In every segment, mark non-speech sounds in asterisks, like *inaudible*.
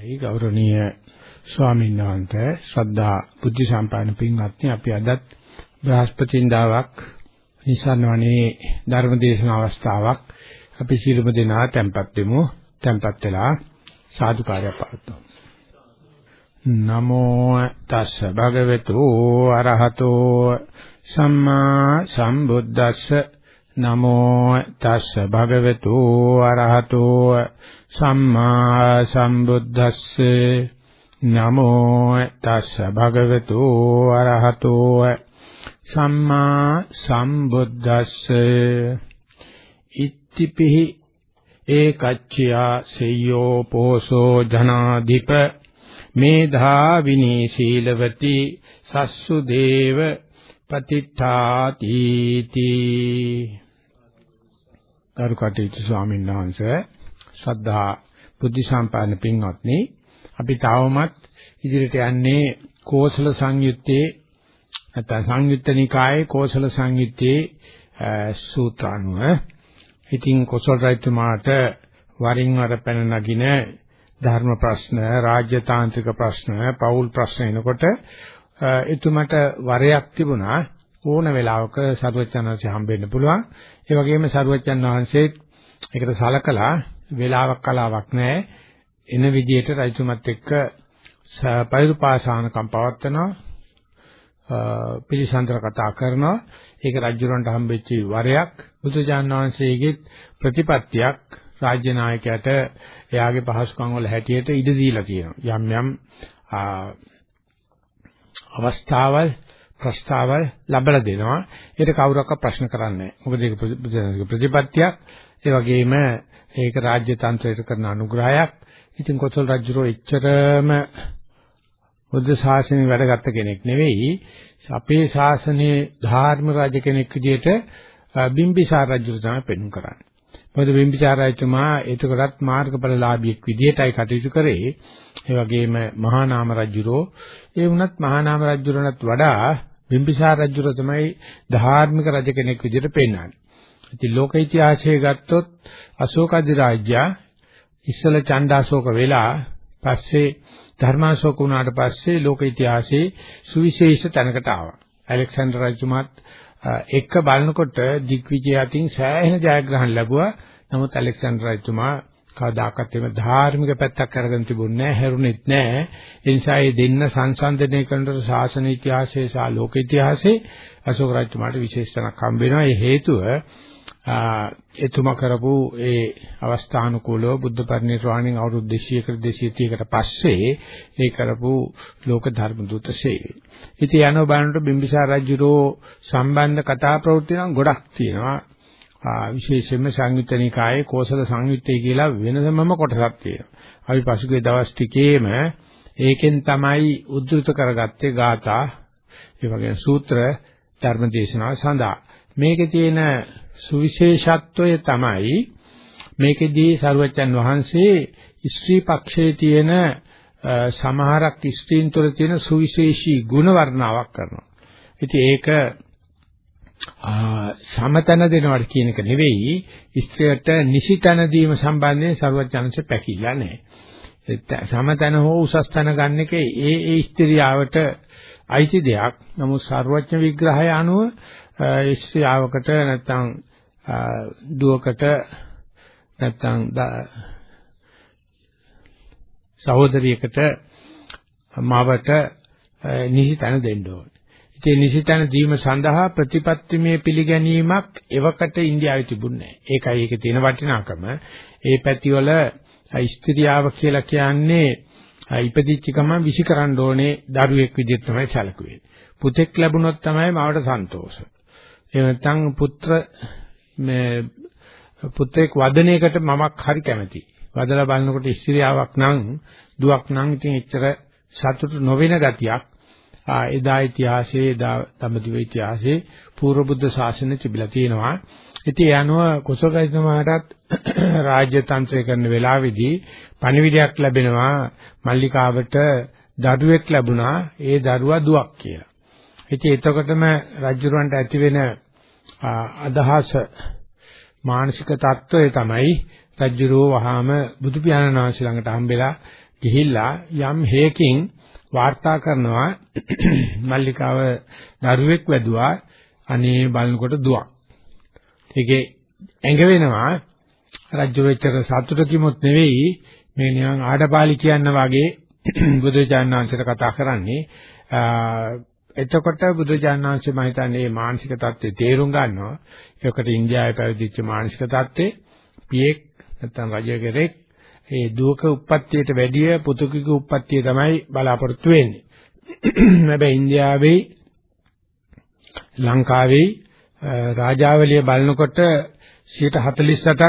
අවසරයි ගෞරවනීය ස්වාමීන් වහන්සේ. ශ්‍රද්ධා බුද්ධ සම්පන්න පින්වත්නි අපි අදත් බ්‍රහස්පතින්දාවක් නිසන්වනේ ධර්ම දේශන අවස්ථාවක් අපි සියලුම දෙනා tempත් වෙමු tempත් වෙලා සාදුකාරය පවත්වමු. නමෝ තස්ස භගවතු අරහතෝ සම්මා සම්බුද්දස්ස නමෝ තස්ස භගවතු අරහතෝ සම්මා සම්බුද්දස්සේ. නමෝ තස්ස භගවතු අරහතෝ සම්මා සම්බුද්දස්සේ. ඉත්තිපිහි ඒකච්චයා සෙය්‍යෝ පෝසෝ ජනාධිප. මේධා විනී සීලවති සස්සු දේව පතිත්තාති තී කරුකටේතු ස්වාමීන් වහන්සේ ශ්‍රද්ධා බුද්ධ සම්පන්න පින්වත්නි අපි තාවමත් ඉදිරියට යන්නේ කෝසල සංයුත්තේ නැත්නම් සංයුත්ත නිකායේ කෝසල සංයුත්තේ සූත්‍රානුව ඉතින් කොසල් රජතුමාට වරින් වර පැන නගින ධර්ම ප්‍රශ්න, රාජ්‍යතාන්ත්‍රික ප්‍රශ්න, පෞල් ප්‍රශ්න එනකොට එතුමට වරයක් තිබුණා. ඕන වෙලාවක සරුවචනanse හම්බෙන්න පුළුවන්. ඒ වගේම සරුවචන් වහන්සේත් ඒකට සලකලා වෙලාවක් කලාවක් නැහැ. එන විදියට රජතුමත් එක්ක පෛරුපාසානකම් පවත්නවා. පිළිසඳර කතා කරනවා. ඒක රජුරන්ට හම්බෙච්ච වරයක් බුදුජාන් වහන්සේගේ ප්‍රතිපත්තියක් රාජ්‍ය නායකයාට එයාගේ පහසුකම් වල හැටියට ඉඩ දීලා තියෙනවා. යම් යම් අවස්ථාවල් ප්‍රස්තාවල් ලැබලා දෙනවා. ඒක කවුරක්වත් ප්‍රශ්න කරන්නේ නැහැ. මොකද ඒක ප්‍රතිපත්තියක්. ඒ වගේම ඒක රාජ්‍ය තන්ත්‍රයට කරන අනුග්‍රහයක්. ඉතින් කොසල් රජුරෝ එච්චරම බුද්ධ ශාසනය වැඩගත් කෙනෙක් නෙවෙයි. අපේ ශාසනයේ ධාර්ම රජ කෙනෙක් විදිහට බිම්බිසාර රජු තමයි පෙන්වු කරන්නේ. මොකද බිම්බිසාර රජතුමා එතකොටත් මාර්ගඵලලාභියෙක් විදිහටයි කටයුතු කරේ. ඒ වගේම මහා නාම රජුරෝ ඒ වුණත් මහා නාම රජුරණත් වඩා බිම්බිසාර රජුර තමයි ධාර්මික රජ කෙනෙක් විදිහට පෙන්වන්නේ. ඉතින් ලෝක ඉතිහාසයේ ගත්තොත් අශෝක අධිරාජ්‍ය ඉස්සල චණ්ඩාශෝක වෙලා පස්සේ ධර්මාශෝක වුණාට පස්සේ ලෝක ඉතිහාසයේ සුවිශේෂ තැනකට ආවා. ඇලෙක්සැන්ඩර් රජතුමාත් එක්ක බලනකොට දිග්විජය අතින් සෑහෙන ජයග්‍රහණ ලැබුවා. නමුත් ඇලෙක්සැන්ඩර් රජතුමා කවදාකවත් එම ධාර්මික පැත්තක් අරගෙන තිබුණේ නැහැ, හැරුණෙත් නැහැ. ඒ නිසා මේ දෙන්න සංසන්දනය කරනකොට ශාසන ඉතිහාසයේ සහ ලෝක ඉතිහාසයේ අශෝක රජතුමාට විශේෂ තැනක් හම්බ වෙනවා. ඒ හේතුව එතුමා කරපු ඒ අවස්ථානුකූලව බුද්ධ පරිනිර්වාණයෙන් අවුරුදු 200කට 230කට පස්සේ ඒ කරපු ලෝක ධර්ම දූත සේවය. ඉතින් යනෝ බලනකොට බිම්බිසාර රජුරෝ සම්බන්ධ කතා ප්‍රවෘත්ති නම් ගොඩක් තියෙනවා. විශේෂයෙන්ම සංයුත්ත නිකායේ කෝසල සංයුත්තේ කියලා වෙනසමම කොටසක් තියෙනවා. අපි පසුගිය දවස් ටිකේම ඒකෙන් තමයි උද්දෘත කරගත්තේ ગાථා ඒ වගේම සූත්‍ර ධර්ම දේශනාව සඳහා. මේකේ තියෙන සුවිශේෂත්වය තමයි මේකෙදී සරුවච්චන් වහන්සේ ස්ත්‍රී පක්ෂයේ තියෙන සමහරක් ස්ත්‍රීන් තුළ තියෙන සුවිශේෂී ගුණ වර්ණාවක් කරනවා. ඉතින් ඒක සමතන දෙනවට කියන එක නෙවෙයි ස්ත්‍රියට නිසිතන දීම සම්බන්ධයෙන් සරුවච්චන්සේ පැකිලා නැහැ. සමතන හෝ උසස් තන ගන්න එක ඒ ඒ ස්ත්‍රියාවට අයිති දෙයක්. නමුත් සරුවච්ච විග්‍රහය අනුව ස්ත්‍රියාවකට නැත්තම් දුවකට නැත්තම් සහෝදරියකට මවට නිසිතන දෙන්න ඕනේ. ඉතින් නිසිතන දීම සඳහා ප්‍රතිපත්තිමේ පිළිගැනීමක් එවකට ඉන්දියාවේ තිබුණේ නැහැ. ඒකයි ඒකේ තියෙන වටිනාකම. ඒ පැතිවල ස්ත්‍රියාව කියලා කියන්නේ ඉපදිච්ච ගමන් විසි කරන්න ඕනේ දරුවෙක් විදිහට තමයි සැලකුවේ. පුතෙක් ලැබුණොත් තමයි මවට සන්තෝෂ. එහෙම නැත්නම් පුත්‍ර මේ පුත්‍රයෙක් වදනයකට මමක් හරි කැමතියි. වදලා බලනකොට ස්ත්‍රියාවක් නම් දුවක් නම් ඉතින් එච්චර සතුට නොවන ගතියක් එදා ඉතිහාසයේ එදා දඹදිව ඉතිහාසයේ පූර්ව බුද්ධ ශාසනය තිබිලා තියෙනවා. ඉතින් ඒ අනුව කුසල රජතුමාටත් *clears throat* රාජ්‍ය තන්ත්‍රය කරන වෙලාවේදී පණිවිඩයක් ලැබෙනවා මල්ලිකාවට දරුවෙක් ලැබුණා ඒ දරුවා දුවක් කියලා. ඉතින් එතකොටම රජුරවන්ට ඇති වෙන අදහස මානසික தত্ত্বය තමයි රජුරෝ වහාම බුදු පියාණන් වහන්සේ ළඟට හම්බෙලා ගිහිල්ලා යම් හේකින් වාර්තා කරනවා. මල්ලිකාව දරුවෙක් වැදුවා. අනේ බලනකොට දුවක්. ඒකේ ඇඟ වෙනවා. රජ්‍ය වෙච්චර සතුටකිමුත් නෙවෙයි. මේ නිකන් ආඩපාලි කියන වගේ බුදුජානනාංශයට කතා කරන්නේ. එතකොට බුදුජානනාංශය මම හිතන්නේ මේ මානසික தත්ත්වය තේරුම් ගන්නවා. ඒකට ඉන්දියාවේ පැවිදිච්ච මානසික தත්ත්වේ පියෙක් නැත්නම් රජගෙරෙක් ඒ දුවක උප්පත්තියට වැඩිය පුතුකගේ උප්පත්තිය තමයි බලාපොරොත්තු වෙන්නේ. *clears throat* හැබැයි ඉන්දියාවේ ලංකාවේ රාජාවලිය බලනකොට 148ක්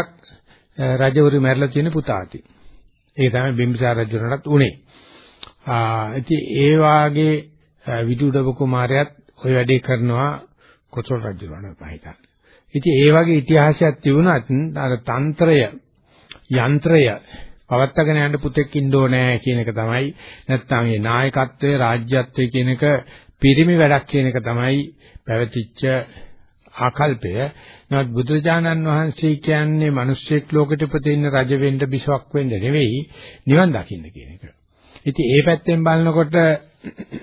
රජවරු මැරලා තියෙන පුතාටි. ඒ තමයි බිම්බිසාර රජුණටත් උනේ. ආ ඉතින් ඒ වාගේ විදුඩව කුමාරයාත් ওই වැඩේ කරනවා කොසල් රජුණට පහිතන්. ඉතින් ඒ වගේ ඉතිහාසයක් තිබුණත් අර තන්ත්‍රය යන්ත්‍රය පවත්තගෙන යන්න පුතෙක් ඉන්න ඕනේ කියන එක තමයි නැත්නම් මේ නායකත්වයේ රාජ්‍යත්වයේ කියන එක පිරිමි වැඩක් කියන එක තමයි පැවතිච්ච ආකල්පය. නමුත් බුදුරජාණන් වහන්සේ කියන්නේ මිනිස්සෙක් ලෝකෙට ප්‍රතිින්න රජ වෙන්න බිසවක් වෙන්න නෙවෙයි නිවන් දකින්න කියන එක. ඉතින් ඒ පැත්තෙන් බලනකොට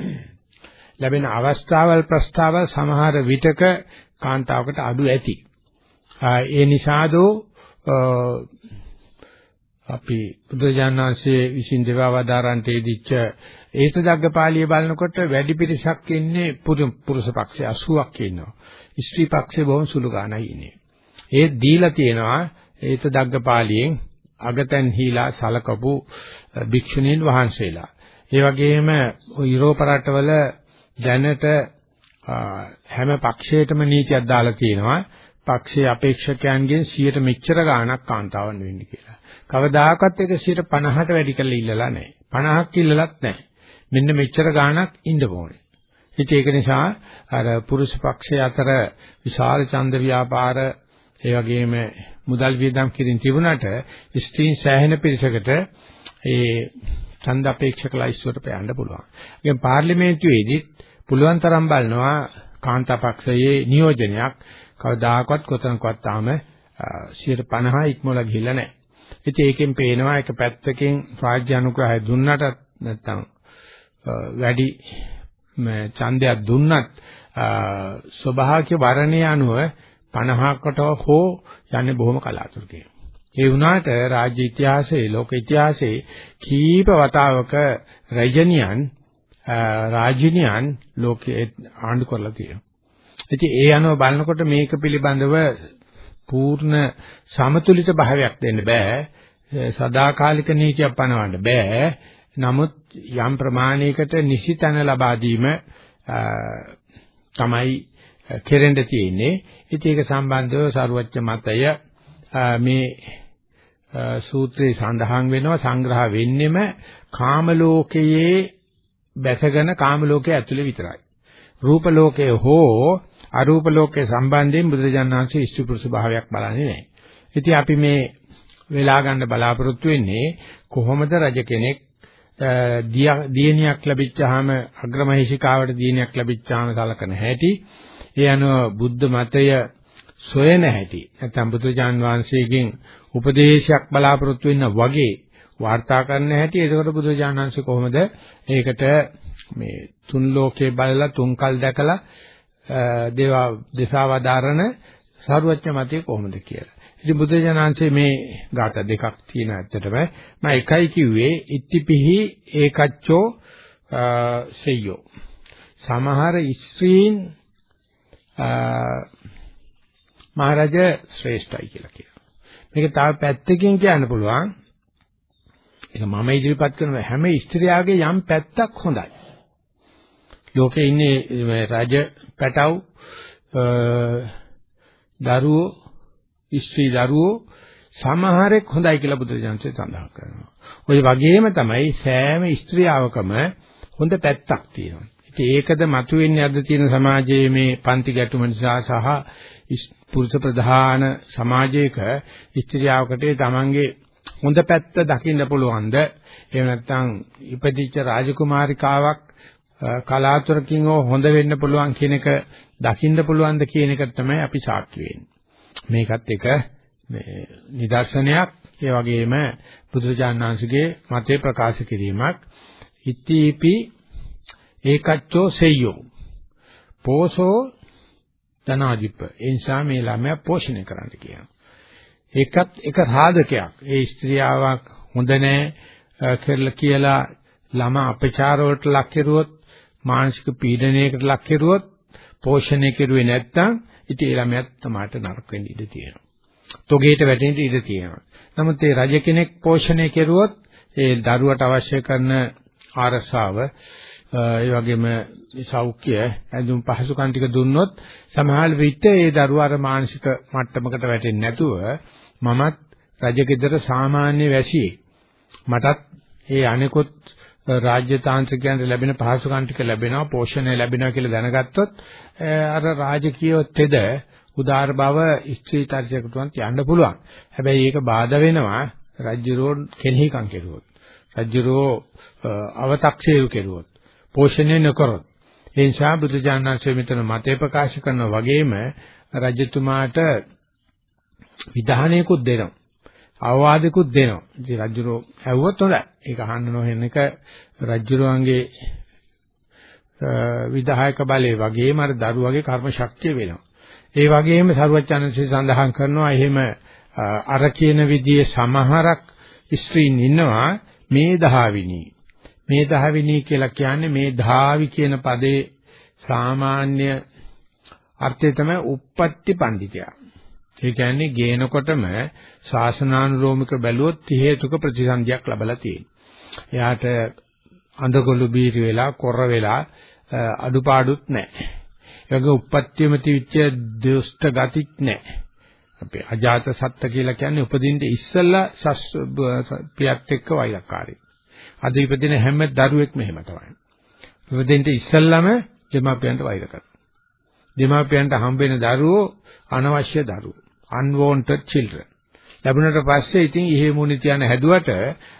*clears throat* ලැබෙන අවස්ථාවල් ප්‍රස්තාවල් සමහර විටක කාන්තාවකට අඩු ඇති. ඒ නිසාදෝ අපි බුදුජානනාංශයේ විසින් දේවවදාරන්ට ඉදිච්ච ඒතදග්ගපාළිය බලනකොට වැඩි පිරිසක් ඉන්නේ පුරුෂ පක්ෂේ 80ක් ඉන්නවා. ස්ත්‍රී පක්ෂේ බොහොම සුළු ගාණයි ඉන්නේ. ඒ දීලා තියෙනවා ඒතදග්ගපාළියෙන් අගතන් හීලා සලකපු භික්ෂුණීන් වහන්සේලා. ඒ වගේම යුරෝප රටවල දැනට හැම පක්ෂයකටම නීතියක් දාලා තියෙනවා. පක්ෂයේ අපේක්ෂකයන්ගෙන් 100ට මෙච්චර ගාණක් කාන්තාවන් වෙන්න කියලා. කවදාකවත් ඒක 50ට වැඩි කරලා ඉල්ලලා නැහැ. 50ක් ඉල්ලලත් නැහැ. මෙන්න මෙච්චර ගාණක් ඉන්න ඕනේ. ඉතින් ඒක නිසා අර පුරුෂ පක්ෂය අතර විශාල ඡන්ද ව්‍යාපාර ඒ වගේම මුදල් වියදම් කිරීම තිබුණාට ස්ත්‍රීන් සෑහෙන පිරිසකට ඒ ඡන්ද අපේක්ෂක ලයිස්ට්වට පයන්න පුළුවන්. ඒ පාර්ලිමේන්තුවේදී පුළුවන් තරම් බලනවා කාන්තා පක්ෂයේ නියෝජනයක් කවදාකවත් කොතනකවත් තාම 150 ඉක්මවලා ගිහිල්ලා නැහැ. ඉතින් ඒකෙන් පේනවා එක පැත්තකින් රාජ්‍ය අනුග්‍රහය දුන්නට නැත්තම් වැඩි ඡන්දයක් දුන්නත් ස්වභාවික වර්ණය අනුව 50කට හෝ යන්නේ බොහොම කලාතුරකින්. ඒ වුණාට රාජ්‍ය ඉතිහාසයේ ලෝක ඉතිහාසයේ කීප වතාවක රජනියන් රාජිනියන් ලෝකේ ආණ්ඩු කරලා තියෙනවා. ඉතින් ඒ අනුව බලනකොට මේක පිළිබඳව පූර්ණ සමතුලිත භාවයක් දෙන්න බෑ. සදාකාලික නීතියක් පනවන්න බෑ. නමුත් යම් ප්‍රමාණයකට නිසිතන ලබා දීම තමයි කෙරෙන්න තියෙන්නේ. ඉතින් ඒක සම්බන්ධව සරුවච්ච මතය මේ සූත්‍රයේ සඳහන් වෙනවා සංග්‍රහ වෙන්නෙම කාම ලෝකයේ බැසගෙන කාම ලෝකයේ ඇතුලේ විතරයි. රූප ලෝකයේ හෝ අරූප ලෝකයේ සම්බන්ධයෙන් බුදුරජාණන් වහන්සේ ඉෂ්ටි පුරුෂ භාවයක් බලන්නේ නැහැ. ඉතින් අපි මේ වෙලා ගන්න බලාපොරොත්තු වෙන්නේ කොහොමද රජ කෙනෙක් දියණියක් ලැබිච්චාම අග්‍රමහේශිකාවට දියණියක් ලැබිච්චාම සලකන හැටි ඒ අනුව බුද්ධ මතය සොයන හැටි නැත්නම් බුදුජාන් වහන්සේගෙන් උපදේශයක් බලාපොරොත්තු වෙන්න වගේ වාර්තා කරන්න හැටි එතකොට බුදුජාන් වහන්සේ කොහොමද ඒකට මේ තුන් ලෝකේ බලලා තුන්කල් දැකලා දේවා දසාවදාරණ සාරවත්්‍ය මතය කොහොමද කියලා. ඉතින් බුදුජානන්සේ මේ ગાත දෙකක් තියෙන ඇත්තටම මම එකයි කිව්වේ ඉත්තිපිහි ඒකච්චෝ සෙය්‍යෝ. සමහර ස්ත්‍රීන් මහරජ ශ්‍රේෂ්ඨයි කියලා කියනවා. මේක තව පැත්තකින් කියන්න පුළුවන්. ඒක මම ඉදිරිපත් කරන හැම ස්ත්‍රියාගේ යම් පැත්තක් හොඳයි. ලෝකේ ඉන්නේ රජ පැටව් දරුවෝ ස්ත්‍රී දරුවෝ සමහරෙක් හොඳයි කියලා බුදුරජාණන්සේ සඳහන් කරනවා. ওই වගේම තමයි සෑම ස්ත්‍රියාවකම හොඳ පැත්තක් තියෙනවා. ඉතින් ඒකද මතුවෙන්නේ අද තියෙන සමාජයේ මේ පන්ති ගැටුම නිසා සහ පුරුෂ ප්‍රධාන සමාජයක ස්ත්‍රියාවකට තමන්ගේ හොඳ පැත්ත දකින්න පුළුවන්ද? එහෙම නැත්නම් ඉපදිච්ච රාජකුමාරිකාවක් කලාතුරකින් හොඳ වෙන්න පුළුවන් කියන එක දකින්න පුළුවන්ද කියන එක තමයි අපි සාක්ෂි වෙන්නේ. මේකත් එක මේ නිදර්ශනයක්. ඒ වගේම බුදුරජාණන්සේගේ මතේ ප්‍රකාශ කිරීමක්. ඉතිපි ඒකච්චෝ සෙය්‍යෝ. පෝසෝ ධනාධිප ඒ නිසා මේ ළමයා පෝෂණය කරන්න කියනවා ඒකත් එක සාධකයක් ඒ ස්ත්‍රියාවක් හොඳ නැහැ කියලා කියලා ළමා අපචාර වලට ලක් කෙරුවොත් මානසික පීඩනයකට ලක් කෙරුවොත් පෝෂණය කෙරුවේ නැත්නම් ඉතින් ඒ ළමයාත් තමාට නරක වෙන්න ඉඩ තියෙනවා. තොගේට වැටෙන්න ඉඩ තියෙනවා. නමුත් ඒ රජ කෙනෙක් පෝෂණය කෙරුවොත් ඒ දරුවට අවශ්‍ය කරන ආරසාව ඒ වගේම සෞඛ්‍ය ඇඳුම් පහසුකම් ටික දුන්නොත් සමහර විට ඒ දරුවා අර මානසික මට්ටමකට වැටෙන්නේ නැතුව මමත් රජගෙදර සාමාන්‍ය වැසියෙක් මටත් ඒ අනිකුත් රාජ්‍ය තාන්ත්‍රිකයන්ට ලැබෙන පහසුකම් ටික ලැබෙනවා පෝෂණය ලැබෙනවා කියලා දැනගත්තොත් අර රාජකීය තෙද උදාර බව ස්ත්‍රී චර්චකතුන්ට යන්න පුළුවන්. හැබැයි ඒක බාධා වෙනවා රජ්‍යරෝ කෙනෙහිකම් කෙරුවොත්. රජ්‍යරෝ අව탁සීරු කෙරුවොත්. පෝෂණය නොකරොත්. ඒ නිසා බුදුජානනාංශය මෙතන මතේ ප්‍රකාශ කරනා වගේම රජතුමාට විධානයකුත් දෙනවා. අවවාදකුත් දෙනවා. ඉතින් රජුරෝ ඇහුවොත් හොඳයි. ඒක අහන්න නොහෙන එක රජුරෝන්ගේ විධායක බලය වගේම අර දරුවගේ කර්ම ශක්තිය වෙනවා. ඒ වගේම සරුවචනන්සේ සඳහන් කරනවා එහෙම අර කියන විදිහේ සමහරක් ස්ත්‍රීන් ඉන්නවා මේ දහවිනී. මේ දහවිනී කියලා කියන්නේ මේ ධාවි කියන පදේ සාමාන්‍ය අර්ථය තමයි uppatti පඬිතයා. ඒ කියන්නේ ගේනකොටම ශාසනානුරෝමික බැලුවොත් හේතුක ප්‍රතිසන්දියක් ලැබලා තියෙනවා. එයාට අඳගොළු බීරි වෙලා කොර වෙලා අඩුපාඩුත් නැහැ. ඒ වගේ උප්පත්තියම තිවිච්ච දුෂ්ට ගතිත් නැහැ. අපේ අජාත සත්ත්‍ය කියලා කියන්නේ උපදින්න ඉස්සෙල්ලා පියත් එක්ක වෛරකාරී. අද ඉපදින හැම දරුවෙක්ම එහෙම තමයි. ඉපදෙන්න ඉස්සෙල්ලාම දෙමාපියන්ට වෛර කරනවා. දෙමාපියන්ට හම්බෙන දරුවෝ අනවශ්‍ය දරුවෝ. Unwanted children. ලැබුණට පස්සේ ඉතින් ඉහි මුනි තියන හැදුවට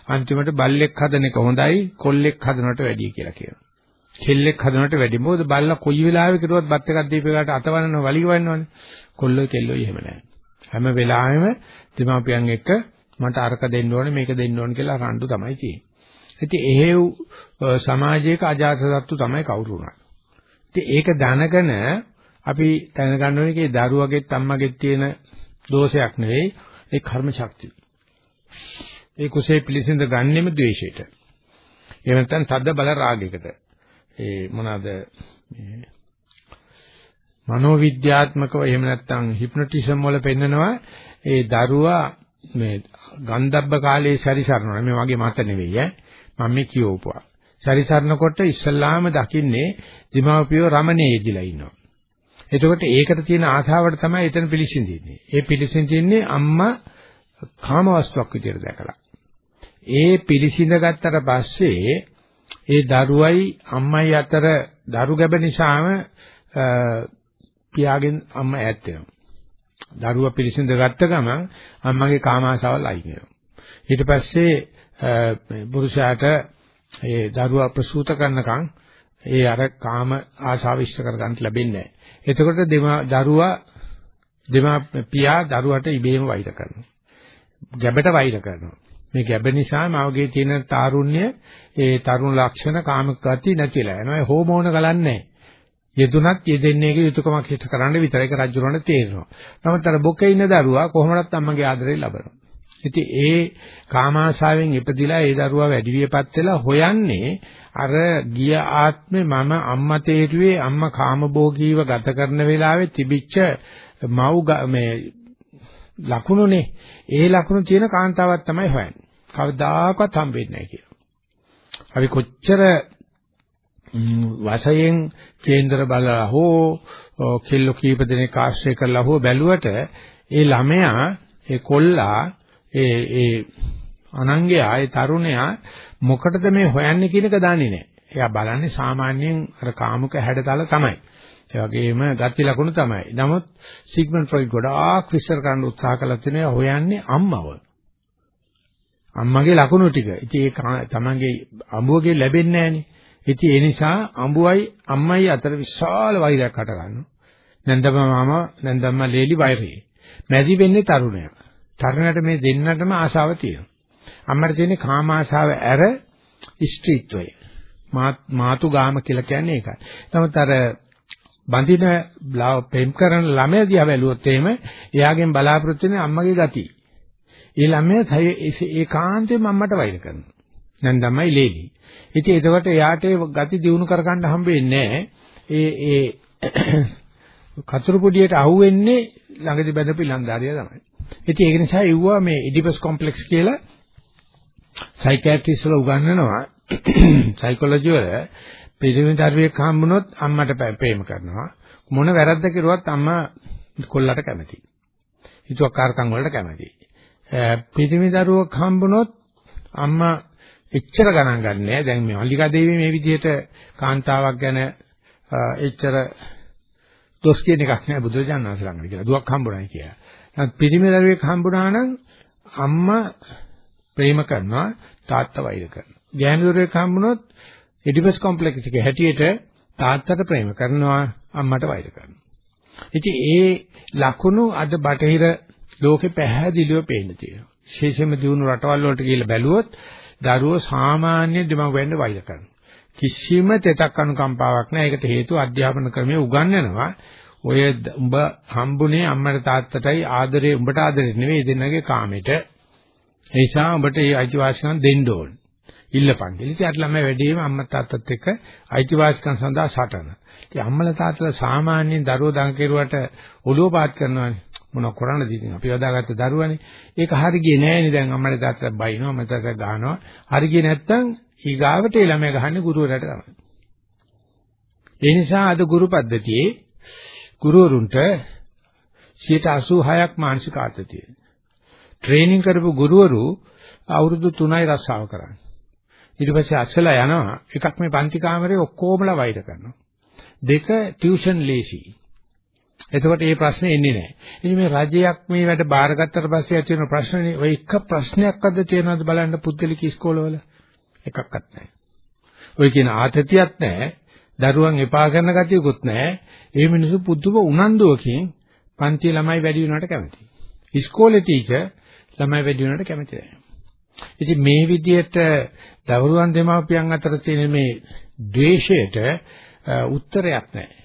අන්තිමට බල්ලෙක් හදන එක හොඳයි කොල්ලෙක් හදනවට වැඩිය කියලා කියනවා. කෙල්ලෙක් හදනවට වැඩි. මොකද බල්ලා කොයි වෙලාවෙ කරුවත් බත් එකක් දීපේකට අතවනන වලිග වන්නවනේ. කොල්ලෝ කෙල්ලෝ එහෙම නැහැ. හැම වෙලාවෙම දෙමාපියන් එක්ක මට අරක දෙන්න ඕනේ මේක දෙන්න ඕනේ කියලා රණ්ඩු තමයි තියෙන්නේ. ඉතින් එහෙව් සමාජයක අජාතසත්තු තමයි කවුරු වුණත්. ඉතින් ඒක දැනගෙන අපි දැනගන්න ඕනේ කේ දරුවගෙත් අම්මගෙත් තියෙන දෝෂයක් නෙවෙයි ඒ කර්ම ශක්තිය. ඒ කුසේ පිළිසිඳ ගන්නෙම ද්වේෂයට. එහෙම නැත්නම් තද්ද බල රාගයකට. ඒ මොනවාද මේ මනෝවිද්‍යාත්මකව එහෙම නැත්නම් හිප්නොටිසම් වල පෙන්නනවා ඒ දරුවා මේ ගන්ධබ්බ කාලේ සැරිසරනවා. මේ වගේ මත නෙවෙයි ඈ. මම මේ කියවපුවා. සැරිසරනකොට ඉස්සල්ලාම දකින්නේ දිමාපියෝ රමණේ යෙදිලා ඉන්නවා. එතකොට ඒකට තියෙන ආශාවට තමයි එතන පිළිසිඳින්නේ. ඒ පිළිසිඳින්නේ අම්මා කාම වස්තුවක් විදියට දැකලා. ඒ පිළිසිඳ ගත්තට පස්සේ ඒ දරුවයි අම්මයි අතර දරු ගැබ නිසාම පියාගෙන් අම්මා ඈත් වෙනවා. දරුවා පිළිසිඳ ගත්ත ගමන් අම්මගේ කාම ආශාවල් අයින් වෙනවා. ඊට පස්සේ පුරුෂයාට ඒ දරුවා ප්‍රසූත කරනකම් ඒ අර කාම ආශාව ඉෂ්ට කරගන්න ලැබෙන්නේ නැහැ. එතකොට දරුවා දෙමා පියා දරුවට ඉබේම වෛර කරනවා. ගැබට වෛර කරනවා. මේ ගැබ නිසා මවගේ තියෙන තාරුණ්‍ය ඒ තරුණ ලක්ෂණ කාම ගති නැතිලා යනවා. ඒ හෝමෝන ගලන්නේ යෙදුනත් යෙදෙන්නේ එක යුතුයකමක් ඉෂ්ට කරන්න විතරයි රජුරණ තේරෙනවා. නමුත් අර බොකේ ඉන්න දරුවා කොහොමවත් අම්මගේ ආදරේ ලබනවා. ඉතින් ඒ කාමාශාවෙන් ඉපදිලා ඒ දරුවා වැඩි වියපත් වෙලා හොයන්නේ අර ගිය ආත්මේ මම අම්මා තේරුවේ අම්මා කාමභෝගීව ගත කරන වෙලාවේ තිබිච්ච මව් මේ ලකුණුනේ ඒ ලකුණු තියෙන කාන්තාවක් තමයි හොයන්නේ. කවදාකවත් හම්බෙන්නේ නැහැ කියලා. අපි කොච්චර වශයෙන් කේන්දර බලලා හෝ කෙල්ල කීප දෙනෙක් ආශ්‍රය කරලා හෝ බැලුවට ඒ ළමයා ඒ කොල්ලා ඒ ඒ අනංගයා ඒ තරුණයා මොකටද මේ හොයන්නේ කියන එක දන්නේ නැහැ. එයා බලන්නේ සාමාන්‍යයෙන් අර කාමුක හැඩතල තමයි. ඒ වගේම ගති ලකුණු තමයි. නමුත් සිග්මන්ඩ් ෆ්‍රොයිඩ් ගොඩාක් විස්තර කරන්න උත්සාහ කළා තියෙනවා හොයන්නේ අම්මව. අම්මගේ ලකුණු ටික. ඉතින් ඒ තමන්ගේ අඹුවගේ ලැබෙන්නේ නැහනේ. ඉතින් ඒ නිසා අඹුවයි අම්මයි අතර විශාල වෛරයක් හට ගන්නවා. නැන්දම මාමා නැන්දම්ම ලේලි වෛරේ. මැදි වෙන්නේ තරුණයා. තරණයට මේ දෙන්නටම ආශාව තියෙනවා. අම්මට තියෙන කාම ආශාව ඇර ස්ත්‍රීත්වය. මාතු ගාම කියලා කියන්නේ ඒකයි. නමුත් අර බඳින පෙම් කරන ළමයා දිහා බැලුවොත් එහෙම එයාගෙන් බලාපොරොත්තු වෙන අම්මගේ ගති. ඒ ළමයා ඒකාන්තයෙන්ම අම්මට වෛර කරනවා. දැන් තමයි ලේලි. ඉතින් එතකොට එයාට ගති දිනු කරගන්න හම්බෙන්නේ ඒ ඒ කතුරු පොඩියට අහුවෙන්නේ ළඟදි බඳපු ලන්දාරිය තමයි. ඉතින් ඒක නිසා ඉවුවා මේ ඉඩිපස් කොම්ප්ලෙක්ස් කියලා සයිකියාට්‍රිස්ට් වල උගන්වනවා *clears throat* සයිකොලොජි වල පිළිවෙල දරුවෙක් හම්බුනොත් අම්මට ප්‍රේම කරනවා. මොන වැරද්ද කරුවත් අම්මා කොල්ලට කැමතියි. හිතුවක්කාරකම් වලට කැමතියි. පිළිවෙල දරුවෙක් හම්බුනොත් අම්මා එච්චර ගණන් ගන්නෑ. දැන් මේ අලිකා දේවී මේ විදිහට කාන්තාවක් ගැන එච්චර දොස් කියන එකක් නෑ බුදුරජාණන් වහන්සේ ළඟට කියලා. දුවක් හම්බුනායි කියලා. නමුත් පිරිමි දරුවෙක් හම්බුනා නම් අම්මා ප්‍රේම කරනවා තාත්තා වෛර කරනවා. ගෑනු දරුවෙක් හම්බුනොත් ඉඩිපස් කොම්ප්ලෙක්ස් එක හැටියට තාත්තට ප්‍රේම කරනවා අම්මට වෛර කරනවා. ඉතින් ඒ ලකුණු අද බටහිර ලෝකේ පැහැදිලිව පේන්න තියෙනවා. විශේෂයෙන්ම දිනු රටවල් වලට ගිහිල්ලා බැලුවොත් දරුවෝ සාමාන්‍ය දෙමව්පියන්ට වෛර කරනවා. කිසිම තෙතක් අනුකම්පාවක් නැහැ. ඒකට හේතුව අධ්‍යාපන ක්‍රමයේ උගන්වනවා. ඔය උඹ හම්බුනේ අම්මට තාත්තටයි ආදරේ උඹට ආදරේ නෙවෙයි දෙන්නගේ කාමෙට. ඒ නිසා උඹට මේ අයිතිවාසිකම් දෙන්න ඕන. ඉල්ලපන්. ඉතින් අර ළමයි වැඩිම අම්මා තාත්තත් එක්ක අයිතිවාසිකම් සඳහා සටන. ඉතින් අම්මලා තාත්තලා සාමාන්‍යයෙන් දරුවෝ දන් කෙරුවට ඔළුව පාත් කරනවානේ. මොන කරන්නද ඉතින් අපි වදාගත්ත දරුවනේ. ඒක හරි ගියේ නෑනේ දැන් අම්මලා තාත්තලා බයිනවා මම තාත්තා ගහනවා. හරි ගියේ නැත්තම් ඊගාවට ඒ ළමයා ගහන්නේ ගුරුවරයාට තමයි. ඒ නිසා අද ගුරු පද්ධතියේ ගුරුවරුන්ට 86ක් මානසික ආතතිය. ට්‍රේනින් කරපු ගුරුවරු අවුරුදු 3යි රස්සාව කරන්නේ. ඊට පස්සේ අස්සලා යනවා එකක් මේ පන්ති කාමරේ ඔක්කොමලා වෛර කරනවා. දෙක ටියුෂන් ලේසි. එතකොට මේ ප්‍රශ්නේ එන්නේ නැහැ. ඉතින් මේ රජයක් මේ වැඩ බාරගත්තට පස්සේ ඇති වෙන ප්‍රශ්නේ ඔය එක ප්‍රශ්නයක්වත් තියෙනවද බලන්න පුද්ගලික ඉස්කෝලවල එකක්වත් නැහැ. ඔය කියන ආතතියක් නැහැ. දරුවන් එපා කරන ගතියකුත් නැහැ. ඒ මිනිස්සු පුදුම උනන්දුවකින් පන්ති ළමයි වැඩි වෙනවට කැමතියි. ඉස්කෝලේ ටීචර් ළමයි වැඩි වෙනවට කැමති නැහැ. ඉතින් මේ විදිහට දවරුවන් දෙමාපියන් අතර තියෙන මේ ද්වේෂයට උත්තරයක් නැහැ.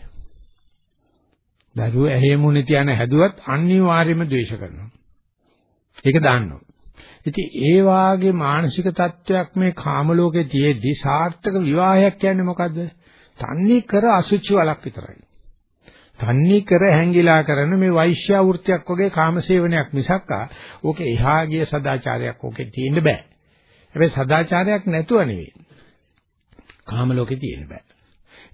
දරුවෝ ඇහෙමුනේ තියන හැදුවත් අනිවාර්යයෙන්ම ද්වේෂ කරනවා. ඒක දාන්නවා. ඉතින් ඒ වාගේ මානසික තත්වයක් මේ කාම ලෝකේ තියේදී සාර්ථක විවාහයක් කියන්නේ මොකද්ද? තන්නේ කර අසුචි වලක් විතරයි. තන්නේ කර හැංගිලා කරන මේ වෛශ්‍ය වෘත්තියක් වගේ කාමසේවනයක් මිසක්කා ඕකේ එහා ගිය සදාචාරයක් ඕකේ තියෙන්න බෑ. හැබැයි සදාචාරයක් නැතුව නෙවෙයි. කාම ලෝකේ තියෙන්න බෑ.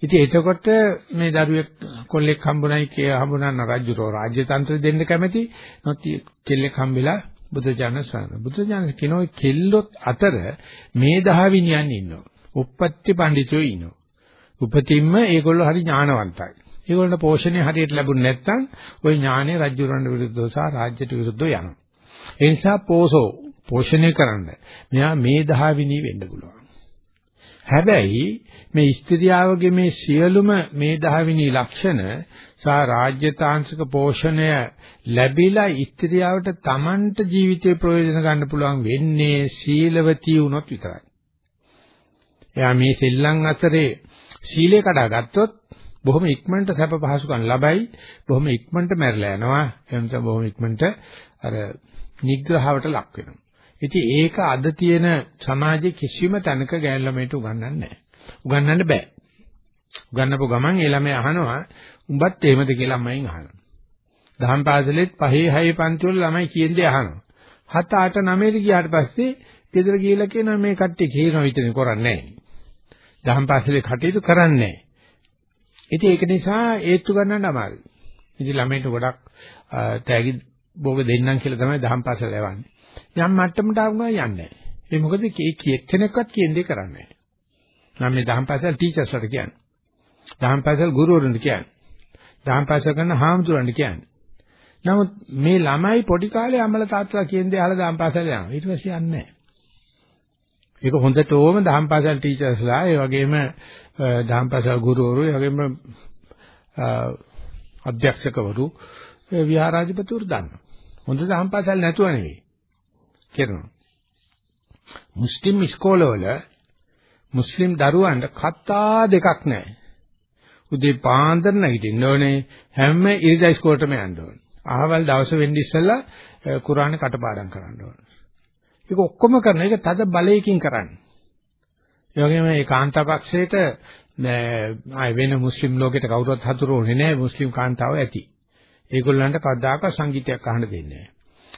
ඉතින් එතකොට මේ දරුවෙක් කොල්ලෙක් හම්බුනායි කිය හම්බුනන රජුරෝ රාජ්‍ය තන්ත්‍ර දෙන්න කැමති නොති කෙල්ලෙක් හම්බෙලා බුදුජානක සාන බුදුජානක කිනෝ කෙල්ලොත් අතර මේ දහවිනියන් ඉන්නවා. උප්පත්ති පඬිතුයෝ ඉන්නවා. උපතින්ම ඒගොල්ලෝ හරි ඥානවන්තයි. ඒගොල්ලන්ට පෝෂණය හරියට ලැබුණ නැත්නම් ওই ඥානය රජුරන්ට විරුද්ධව සහ රාජ්‍යයට විරුද්ධව යනවා. ඒ නිසා පෝසෝ පෝෂණය කරන්න මෙයා මේ දහවිනි වෙන්න පුළුවන්. හැබැයි මේ ස්ත්‍රියාවගේ මේ සියලුම මේ දහවිනි ලක්ෂණ සහ රාජ්‍ය තාන්ත්‍රික පෝෂණය ලැබිලා ස්ත්‍රියාවට Tamanට ජීවිතේ ප්‍රයෝජන ගන්න පුළුවන් වෙන්නේ සීලවතී වුණොත් විතරයි. එයා මේ සෙල්ලම් අතරේ සීලය කඩාගත්තොත් බොහොම ඉක්මනට සැප පහසුකම් ලබයි බොහොම ඉක්මනට මැරලා යනවා. එහෙනම් බොහොම ඉක්මනට අර නිග්‍රහවට ලක් වෙනවා. ඉතින් ඒක අද තියෙන සමාජයේ කිසිම තැනක ගෑන් ළමයට උගන්වන්නේ නැහැ. උගන්වන්න බෑ. උගන්වපු ගමන් ඒ ළමයා අහනවා උඹත් එහෙමද කියලා අම්මෙන් අහනවා. දහම් පාසලෙත් පහේ හයේ පන්ති වල ළමයි කියන්නේ අහනවා. හත අට නවයට ගියාට පස්සේ ගෙදර ගිහලා කියනවා මේ කට්ටිය කියනවා විතරේ කරන්නේ නැහැ. දහම් පාසලේ කටයුතු කරන්නේ නැහැ ඉතින් ඒක නිසා ඒත්තු ගන්නන්න අමාරුයි. ඉතින් ළමයින්ට ගොඩක් තෑගි භෝග දෙන්නම් කියලා තමයි දහම් පාසල යවන්නේ. යම් මට්ටමට ආවම යන්නේ නැහැ. ඒ මොකද කී කෙනෙක්වත් කියන දේ කරන්නේ නැහැ. නම් මේ දහම් පාසල ටීචර්ස්ලට කියන්නේ. දහම් පාසල ගුරුවරුන්ට කියන්නේ. දහම් පාසල කරන හාමුදුරන්ට කියන්නේ. නමුත් මේ ළමයි පොඩි කාලේ අම්මලා තාත්තලා කියන දේ අහලා දහම් පාසල යනවා. ඊට පස්සේ යන්නේ නැහැ. ඒක හොඳටම දහම් පාසල් ටීචර්ස්ලා ඒ වගේම දහම් පාසල් ගුරුවරු ඒ වගේම අධ්‍යක්ෂකවරු විහාරාධිපතිවරු දන්නවා. හොඳ දහම් පාසල් නැතුව නෙවෙයි. කරනවා. මුස්ලිම් ඉස්කෝලවල මුස්ලිම් දරුවන්ට කතා දෙකක් නැහැ. උදේ පාන්දර නැගිටින්න ඕනේ හැම ඉරිදා ඉස්කෝලේටම යන්න ඕනේ. අහවල් දවස් වෙන්න ඉස්සෙල්ලා කුරාන කටපාඩම් කරන්න ඕනේ. ඒක ඔක්කොම කරන එක තද බලයකින් කරන්නේ. ඒ වගේම මේ කාන්තාපක්ෂයට ආය වෙන මුස්ලිම් ලෝකෙට කවුරුත් හතුරුුනේ නැහැ මුස්ලිම් කාන්තාව ඇති. ඒගොල්ලන්ට කවදාකවත් සංගීතයක් අහන්න දෙන්නේ නැහැ.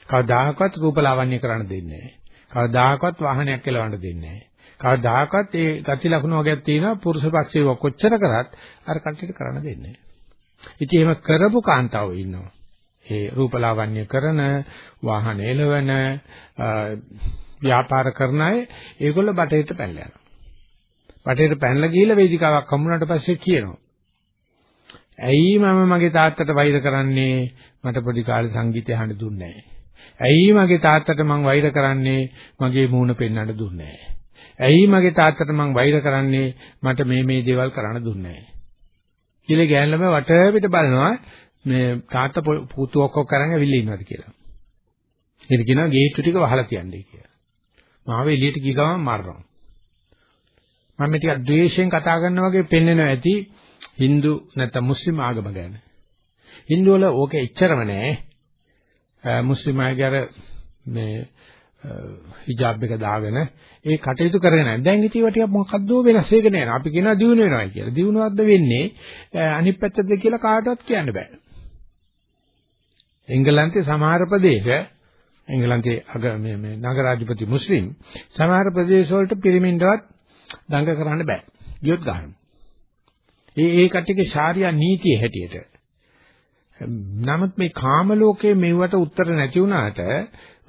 කවදාකවත් රූපලාවන්‍ය කරන්න දෙන්නේ නැහැ. කවදාකවත් වාහනයක් කෙලවන්න දෙන්නේ නැහැ. කවදාකවත් ඒ ගති ලක්ෂණ වගේක් තියෙනවා පුරුෂ පක්ෂේ කොච්චර කරත් අර කට්ටියට කරන්න දෙන්නේ නැහැ. ඉතින් එහෙම කරපු කාන්තාවෝ ඉන්නවා. ඒ රූපලාවන්‍ය කරන වාහන එලවන ව්‍යාපාර කරන අය ඒගොල්ලෝ බටේට පැනලා යනවා. බටේට පැනලා ගිහිල්ලා වේදිකාවක් හම්බුනාට පස්සේ කියනවා. ඇයි මම මගේ තාත්තට වෛර කරන්නේ මට පොඩි කාලේ සංගීතය අහන්න දුන්නේ නැහැ. ඇයි මගේ තාත්තට මං වෛර කරන්නේ මගේ මූණ පෙන්වන්න දුන්නේ නැහැ. ඇයි මගේ තාත්තට මං වෛර කරන්නේ මට මේ මේ දේවල් කරන්න දුන්නේ නැහැ. කියලා ගෑන් ළමයි වට පිට බලනවා මේ තාත්තා පුතු ඔක්කොක් කරන් ඇවිල්ලා ඉන්නවාද කියලා. ඊට කියනවා ගේට්ටු ටික වහලා තියන්නේ කියලා. මාව එළියට ගිය ගමන් මරනවා. මම මේ ටික ද්වේෂයෙන් කතා කරනවා වගේ පෙන්වෙනවා ඇති Hindu නැත්නම් මුස්ලිම් ආගම ගැන. Hindu වල ඕක එච්චරම නෑ. මුස්ලිම් අයගේ අර මේ හිජාබ් එක දාගෙන ඒ කටයුතු කරගෙන නැහැ. දැන් ඉතින් ටික මොකක්ද වෙනස් වෙගෙන යනවා. අපි කියනවා දිනු වෙනවා කියලා. දිනුවක්ද වෙන්නේ අනිත් පැත්තද කියලා කාටවත් කියන්න බෑ. එංගලන්තේ සමහර ප්‍රදේශ එංගලන්තේ අග මේ මේ නගරාධිපති මුස්ලිම් සමහර ප්‍රදේශ වලට පිරිමින්ටවත් දඟ කරන්න බෑ. ගියොත් ගහනවා. ඒ ඒ කට්ටියගේ ශාරියා නීතිය හැටියට. නමුත් මේ කාම ලෝකයේ මෙවට උත්තර නැති වුණාට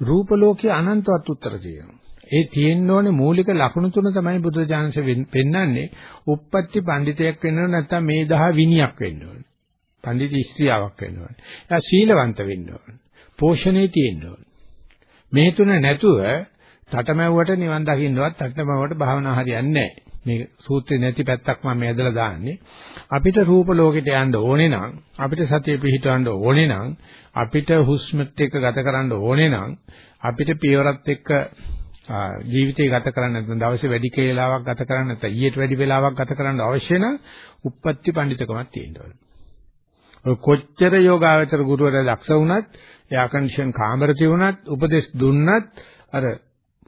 රූප ලෝකයේ අනන්තවත් උත්තර තියෙනවා. ඒ තියෙන්න ඕනේ මූලික ලක්ෂණ තුන තමයි බුදුජානක පෙන්වන්නේ. උප්පත්ති පඬිතයක් වෙන්න ඕන නැත්නම් මේ දහ විනියක් වෙන්න ඕනේ. පඬිති ස්ත්‍රියාවක් වෙන්න ඕනේ. එයා සීලවන්ත වෙන්න ඕනේ. පෝෂණේ තියෙන්න ඕනේ. මේ තුන නැතුව තටමැව්වට නිවන් දකින්නවත් තටමැව්වට භාවනා හරියන්නේ නැහැ. මේ සූත්‍රේ නැති පැත්තක් මම මේ ඇදලා දාන්නේ. අපිට රූප ලෝකෙට යන්න ඕනේ නම් අපිට සතිය පිහිටවන්න ඕනේ නම් අපිට හුස්මත් එක්ක ගත කරන්න ඕනේ නම් අපිට පියවරත් එක්ක ජීවිතය ගත කරන්න නැත්නම් දවසේ වැඩි කේලාවක් ගත කරන්න නැත්නම් ඊට වැඩි වෙලාවක් ගත කරන්න අවශ්‍ය නම් උප්පත්ති පඬිතකමක් තියෙන්න ඕනේ. ඔය කොච්චර යෝගාවචර ගුරුවරයා දක්ෂ වුණත් එයා කන්ඩිෂන් කාමර තියුණත් උපදේශ දුන්නත් අර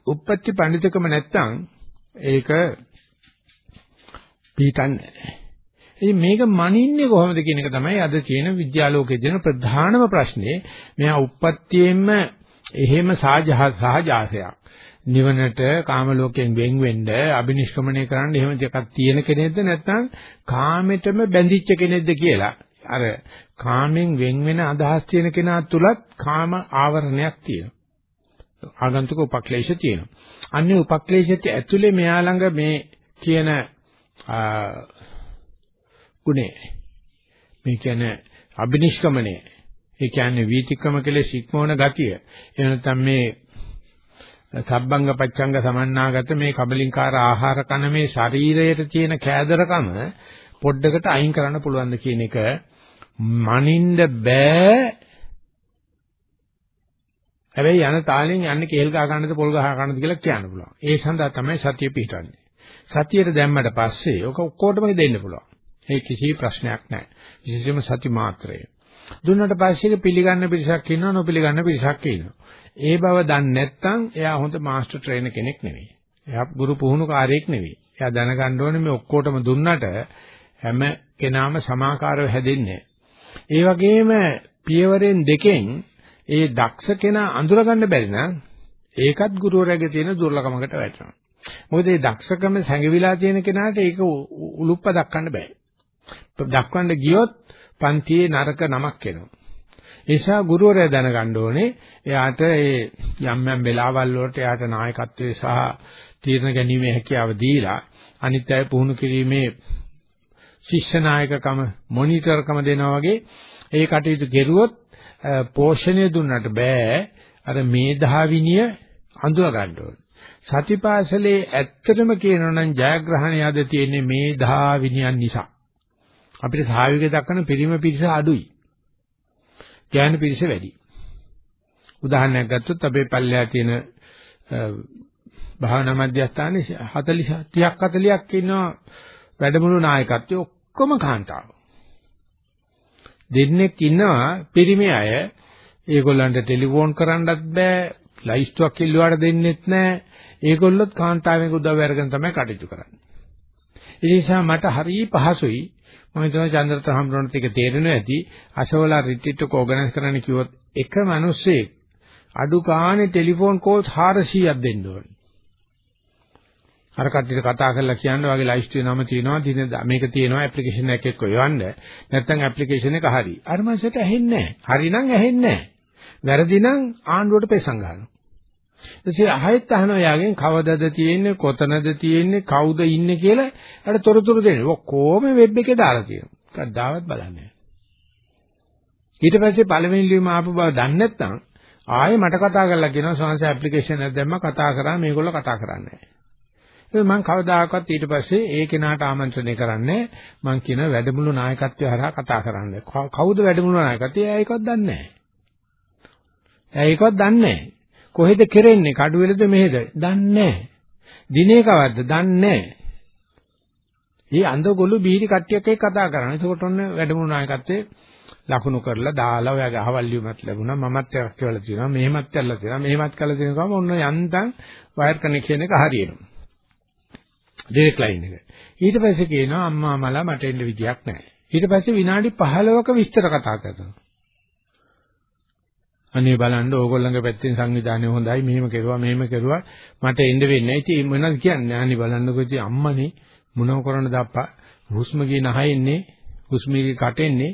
උප්පත්ති පඬිතකම නැත්තම් ඒක පිටන්නේ. ඉතින් මේක මනින්නේ කොහොමද කියන එක තමයි අද තියෙන විද්‍යාලෝකයේ දෙන ප්‍රධානම ප්‍රශ්නේ. මෙහා උප්පත්තියෙන්ම එහෙම සහජාසයක්. නිවනට කාම ලෝකයෙන් වෙන් වෙන්න අබිනිෂ්ක්‍මණය කරන්න එහෙම එකක් තියෙන කෙනෙක්ද නැත්නම් කාමෙටම බැඳිච්ච කෙනෙක්ද කියලා අර කාමෙන් වෙන් වෙන අදහස් තියෙන කෙනා තුලත් කාම ආවරණයක් තියෙනවා. ආගන්තුක උපක්ලේශ තියෙනවා. අන්නේ උපක්ලේශයට ඇතුලේ මෙයා ළඟ මේ කියන ගුණේ මේ කියන්නේ අබිනිෂ්ක්‍මණය ඒ කියන්නේ වීතික්‍රම කෙලෙස් ඉක්මවන ගතිය එහෙම නැත්නම් මේ සබ්බංග පච්ඡංග සමන්නාගත මේ කබලින්කාර ආහාර කන මේ ශරීරයට තියෙන කෑදරකම පොඩ්ඩකට අයින් කරන්න පුළුවන් ද කියන එක මනින්න බෑ හැබැයි යන තාලෙන් යන්නේ කේල් ගහ ගන්නද පොල් ගහ ගන්නද කියලා කියන්න පුළුවන්. ඒ සඳහා තමයි සතිය පිහිටන්නේ. සතියට දැම්මට පස්සේ ඔක ඔක්කොටම දෙන්න පුළුවන්. ඒ කිසි ප්‍රශ්නයක් නැහැ. විශේෂයෙන්ම සති මාත්‍රය. දුන්නට පස්සේ පිළිගන්න පිරිසක් ඉන්නවා නොපිළිගන්න පිරිසක් ඉන්නවා. ඒ බව දන්නේ නැත්නම් එයා හොඳ මාස්ටර් ට්‍රේනර් කෙනෙක් නෙවෙයි. එයා ගුරු පුහුණුකාරයෙක් නෙවෙයි. එයා දැනගන්න ඕනේ මේ ඔක්කොටම දුන්නට හැම කෙනාම සමාකාරව හැදෙන්නේ. ඒ වගේම පියවරෙන් දෙකෙන් ඒ දක්ෂ කෙනා අඳුරගන්න බැරි නම් ඒකත් ගුරුවරයාගේ තියෙන දුර්ලභමකට වැටෙනවා. මොකද මේ දක්ෂකම සැඟවිලා තියෙන කෙනාට ඒක උලුප්ප දක්වන්න බෑ. දක්වන්න ගියොත් පන්තියේ නරක නමක් එනවා. ඒ නිසා ගුරුවරයා දැනගන්න ඕනේ එයාට ඒ යම් යම් වෙලාවල් වලට එයාට නායකත්වයේ සහ තීරණ ගැනීමේ හැකියාව දීලා අනිත් අය පුහුණු කිරීමේ ශිෂ්‍ය නායකකම මොනිටර්කම දෙනවා වගේ ඒ කටයුතු කෙරුවොත් පෝෂණය දුන්නට බෑ අර මේධාවිනිය අඳුර ගන්න ඕනේ. සතිපාසලේ ඇත්තටම කියනවා නම් ජයග්‍රහණය යද තියෙන්නේ මේධාවිනියන් නිසා. අපිට සායෝගය දක්වන පිරිම පිරිස අඩුයි. ඥාන පිරිස වැඩි. උදාහරණයක් ගත්තොත් අපේ පල්ලෙහා තියෙන භාවනා මධ්‍යස්ථානයේ 40 30ක් 40ක් ඉන්නවා වැඩමුළු නායකත්වයේ ඔක්කොම කාන්තාව. දෙන්නෙක් ඉන්නවා පිරිමි අය. ඒගොල්ලන්ට ටෙලිෆෝන් කරන්නත් බෑ. ලයිස්ට්ුවක් ඉල්ලුවාට දෙන්නෙත් නෑ. ඒගොල්ලොත් කාන්තාවෙක උදව් අරගෙන තමයි කටයුතු කරන්නේ. ඒ නිසා මට හරි පහසුයි. මම හිතනවා චන්ද්‍රත හම්බුනොත් ඒක තේරෙනවා ඇති. අශෝලා රිට්‍රීට් එක ඕගනයිස් කරන්න කිව්වොත් එක මිනිස්සෙක් අඩු ගානේ ටෙලිෆෝන් කෝල්ස් 400ක් දෙන්න ඕනේ. අර කට්ටියට කතා කරලා කියන්නේ වගේ ලයිස්ට් නම තියෙනවා. දින මේක තියෙනවා ඇප්ලිකේෂන් එකක් එක්ක යවන්න. නැත්නම් ඇප්ලිකේෂන් එක හරි. අර මාසෙට ඇහෙන්නේ නැහැ. හරි නම් ඇහෙන්නේ නැහැ. වැරදි නම් ආණ්ඩුවට පෙසන් ගන්නවා. ඊටසේ අහයිත් අහනවා යාගෙන් කවදද තියෙන්නේ කොතනද තියෙන්නේ කවුද ඉන්නේ කියලා අර තොරතුරු දෙන්නේ. ඔක්කොම වෙබ් එකේ දාලා තියෙනවා. කද්දාවත් බලන්නේ ඊට පස්සේ පළවෙනි ලියුම ආපු බව දන්නේ නැත්නම් ආයේ මට කතා කරලා කියනවා සංස ඇප්ලිකේෂන් එක දැම්ම කතා කරා මේගොල්ලෝ කතා කරන්නේ නැහැ. මම කවදාකවත් ඊට පස්සේ ඒ කෙනාට ආමන්ත්‍රණය කරන්නේ මම කියන වැඩමුළු නායකත්වය හරහා කතා කරන්න. කවුද වැඩමුළු නායකත්වය? එයා ඒකවත් දන්නේ නැහැ. එයා ඒකවත් දන්නේ නැහැ. කොහෙද කෙරෙන්නේ? කඩුවෙලද මෙහෙද? දන්නේ නැහැ. දිනේ කවද්ද? දන්නේ නැහැ. මේ අඳගොළු බීරි කට්ටියක් එක්ක කතා කරනවා. එතකොට ඔන්න වැඩමුළු නායකත්වයේ ලකුණු කරලා දාලා ඔයාගේ අහවල් ලියුමක් ලැබුණා මමත් එකක් කියලා තියෙනවා මෙහෙමත් කරලා තියෙනවා මෙහෙමත් කරලා තියෙනකම ඔන්න යන්තම් වයර් කනෙක්ෂන් එක හරියනවා ඩිරෙක්ට් ලයින් එක. ඊට පස්සේ කියනවා අම්මා මලා මට එන්න විදියක් නැහැ. ඊට පස්සේ විනාඩි 15ක විස්තර කතා කරනවා. අනේ බලන්න ඕගොල්ලන්ගේ පැත්තෙන් සංවිධානය හොඳයි මෙහෙම කෙරුවා මෙහෙම කෙරුවා මට එන්න වෙන්නේ නැහැ. ඉතින් මොනවද කියන්නේ? අනේ බලන්නකෝ ඉතින් අම්මනේ මොනව කරන්නද අප්පා හුස්ම ගිය නහයෙන්නේ හුස්ම ගිය කටෙන්නේ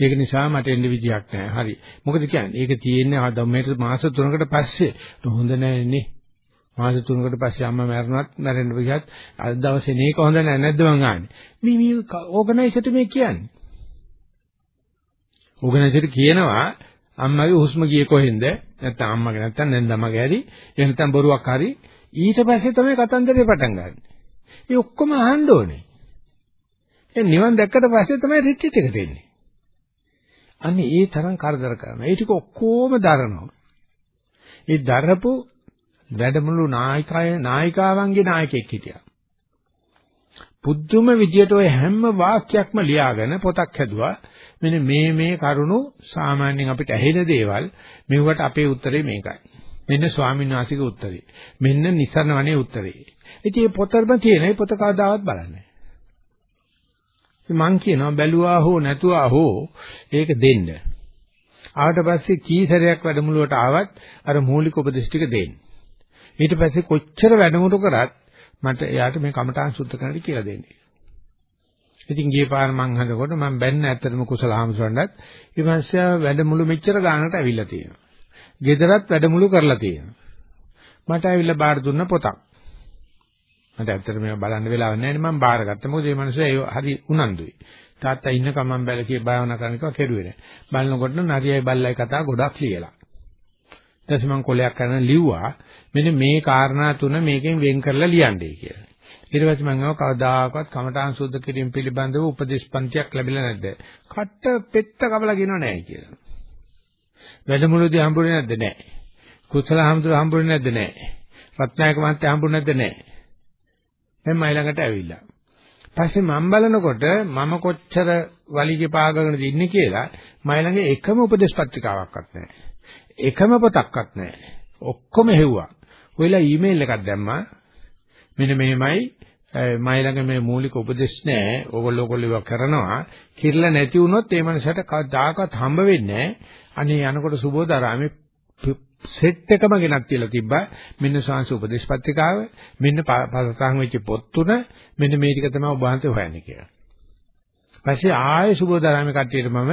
ඒක නිසා මට එන්න විදියක් නැහැ. හරි. මොකද කියන්නේ? ඒක තියෙන්නේ ආ දැන් මාස 3කට පස්සේ හොඳ නැහැ නේ. මාස 3කට පස්සේ අම්මා මැරුණත් මැරෙන්න ගියත් අද දවසේ මේක හොඳ නැහැ නැද්ද මං අහන්නේ. මේ මේ ඕගනයිසර්ට මේ කියන්නේ. ඕගනයිසර් කියනවා අම්මගේ හුස්ම ගියේ කොහෙන්ද? නැත්නම් අම්මගේ නැත්නම් නැන්දමගේ හරි එහෙම නැත්නම් බොරුවක් හරි ඊට පස්සේ තමයි කතන්දරේ පටන් ගන්න. ඒ ඔක්කොම අහන්න ඕනේ. ඒ නිවන් දැක්කට පස්සේ තමයි රිට්‍රීට් එකට එන්නේ. අන්නේ ඒ තරම් කරදර කරනවා. ඒ ටික ඔක්කොම දරනවා. ඒ දරපු වැඩමුළු නායකය නායිකාවන්ගේ නායකයෙක් හිටියා. පුදුම විදියට ඔය හැම වාක්‍යයක්ම ලියාගෙන පොතක් හැදුවා. මෙන්න මේ මේ කරුණු සාමාන්‍යයෙන් අපිට ඇහෙන දේවල් මෙවට අපේ උත්තරේ මේකයි. මෙන්න ස්වාමීන් වහන්සේගේ උත්තරේ. මෙන්න නිසරණවනේ උත්තරේ. ඉතින් මේ පොතරම තියෙන මේ පොත කවදාවත් බලන්නේ මං කියනවා බැලුවා හෝ නැතුවා හෝ ඒක දෙන්න. ආවට පස්සේ කී සැරයක් වැඩමුළුවට ආවත් අර මූලික උපදේශ ටික දෙන්න. ඊට පස්සේ කොච්චර වැඩමුළු කරත් මට එයාට මේ කමඨාන් සුද්ධ කරන්න කියලා දෙන්නේ. ඉතින් ගියේ පාර මං හදකොට මම බැන්න ඇත්තටම කුසල හාමුදුරන්වත් ඊපස්සේ වැඩමුළු මෙච්චර ගානකට ඇවිල්ලා තියෙනවා. ගෙදරත් වැඩමුළු කරලා තියෙනවා. මට ඇවිල්ලා බාර දුන්න පොතක්. මට ඇත්තට මේව බලන්න වෙලාවක් නැහැ නේ මම බාරගත්තා. මොකද මේ මිනිස්සු හරි උනන්දුයි. තාත්තා ඉන්නකම් මම බැලකේ භාවනා කරන එක කෙරුවේ නැහැ. බලනකොට නරියයි බල්ලයි කතා ගොඩක් ලියලා. ඊට මම කොලයක් කරන ලිව්වා මෙන්න මේ කාරණා තුන මේකෙන් වෙන් කරලා ලියන්නේ කියලා. ඊට පස්සේ මම අහුවා කවදාකවත් කමඨාන් සුද්ධ කිරීම පිළිබඳව උපදේශ පන්තියක් ලැබිලා නැද්ද? කට්ට පෙත්ත කපලා කියනව නැහැ කියලා. වැඩමුළුදී හම්බුනේ නැද්ද? නැහැ. කුසල හම්දුර හම්බුනේ නැද්ද? නැහැ. රත්නායක මහත්තයා හම්බුනේ නැද්ද? නැහැ. දැන් මයි ළඟට ඇවිල්ලා. පස්සේ මම බලනකොට මම කොච්චර වලිගේ පාගගෙනද ඉන්නේ කියලා මයි ළඟ එකම උපදේශ පත්‍රිකාවක්වත් නැහැ. එකම පොතක්වත් නැහැ. ඔක්කොම හෙව්වා. ඔයලා ඊමේල් එකක් දැම්මා. මෙන්න මෙහෙමයි මයි ළඟ මේ මූලික උපදෙස් නැහැ. ඕගොල්ලෝ ඔයගොල්ලෝ කරනවා. කිරලා නැති වුණොත් ඒ මනසට කවදාකවත් හම්බ වෙන්නේ නැහැ. අනේ යනකොට සුබෝධාරාමේ සෙට් එකම ගෙනත් තියලා තිබ්බා. මෙන්න සාංශ උපදේශ පත්‍රිකාව, මෙන්න පසතන් වෙච්ච පොත් තුන, මෙන්න මේ ටික තමයි ඔබ වහන්සේ හොයන්නේ කියලා. පස්සේ ආයේ සුබෝධාරාමේ කට්ටියට මම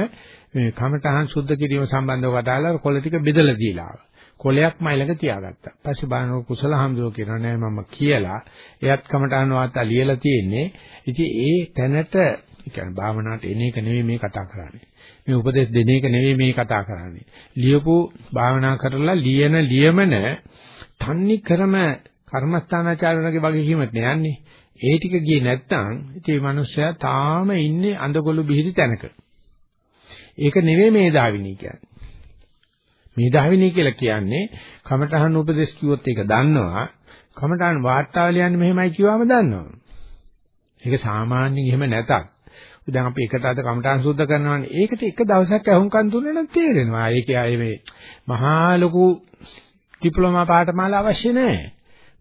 මේ කමඨහන් සුද්ධ කිරීම සම්බන්ධව කතා කරලා කොළ ටික බෙදලා දීලා ආවා. කොලයක් මයිලක තියාගත්තා. පස්සේ බලනකොට කුසල හම්දෝ කියනවා නෑ මම කියලා. එයත් කමඨහන් වාර්තා ලියලා තියෙන්නේ. ඉතින් ඒ තැනට ඒ කියන්නේ භාවනාවට එන එක නෙවෙයි මේ කතා කරන්නේ. මේ උපදේශ දෙන එක නෙවෙයි මේ කතා කරන්නේ. ලියපු භාවනා කරලා ලියන ලියමන තන්නි ක්‍රම කර්මස්ථානාචාරණගේ වගේ කීමත් නෑන්නේ. ඒ ටික ගියේ නැත්නම් ඉතින් මේ මිනිස්සයා තාම ඉන්නේ අඳගොළු බිහිරි තැනක. ඒක නෙවෙයි මේ දාවිනී කියන්නේ. මේධාවිනී කියලා කියන්නේ කමඨහන් උපදේශ කිව්වොත් ඒක දන්නවා. කමඨහන් වාර්තාව ලියන්නේ මෙහෙමයි කිව්වම දන්නවා. ඒක සාමාන්‍යයෙන් එහෙම නැතත්. දැන් අපි එකට අද කමඨහන් සුද්ධ කරනවානේ. ඒකට එක දවසක් අහුම්කන් දුන්නා නම් තේරෙනවා. ඒකේ ආයේ මේ මහා ලොකු ඩිප්ලෝමා පාඨමාලා අවශ්‍ය නැහැ.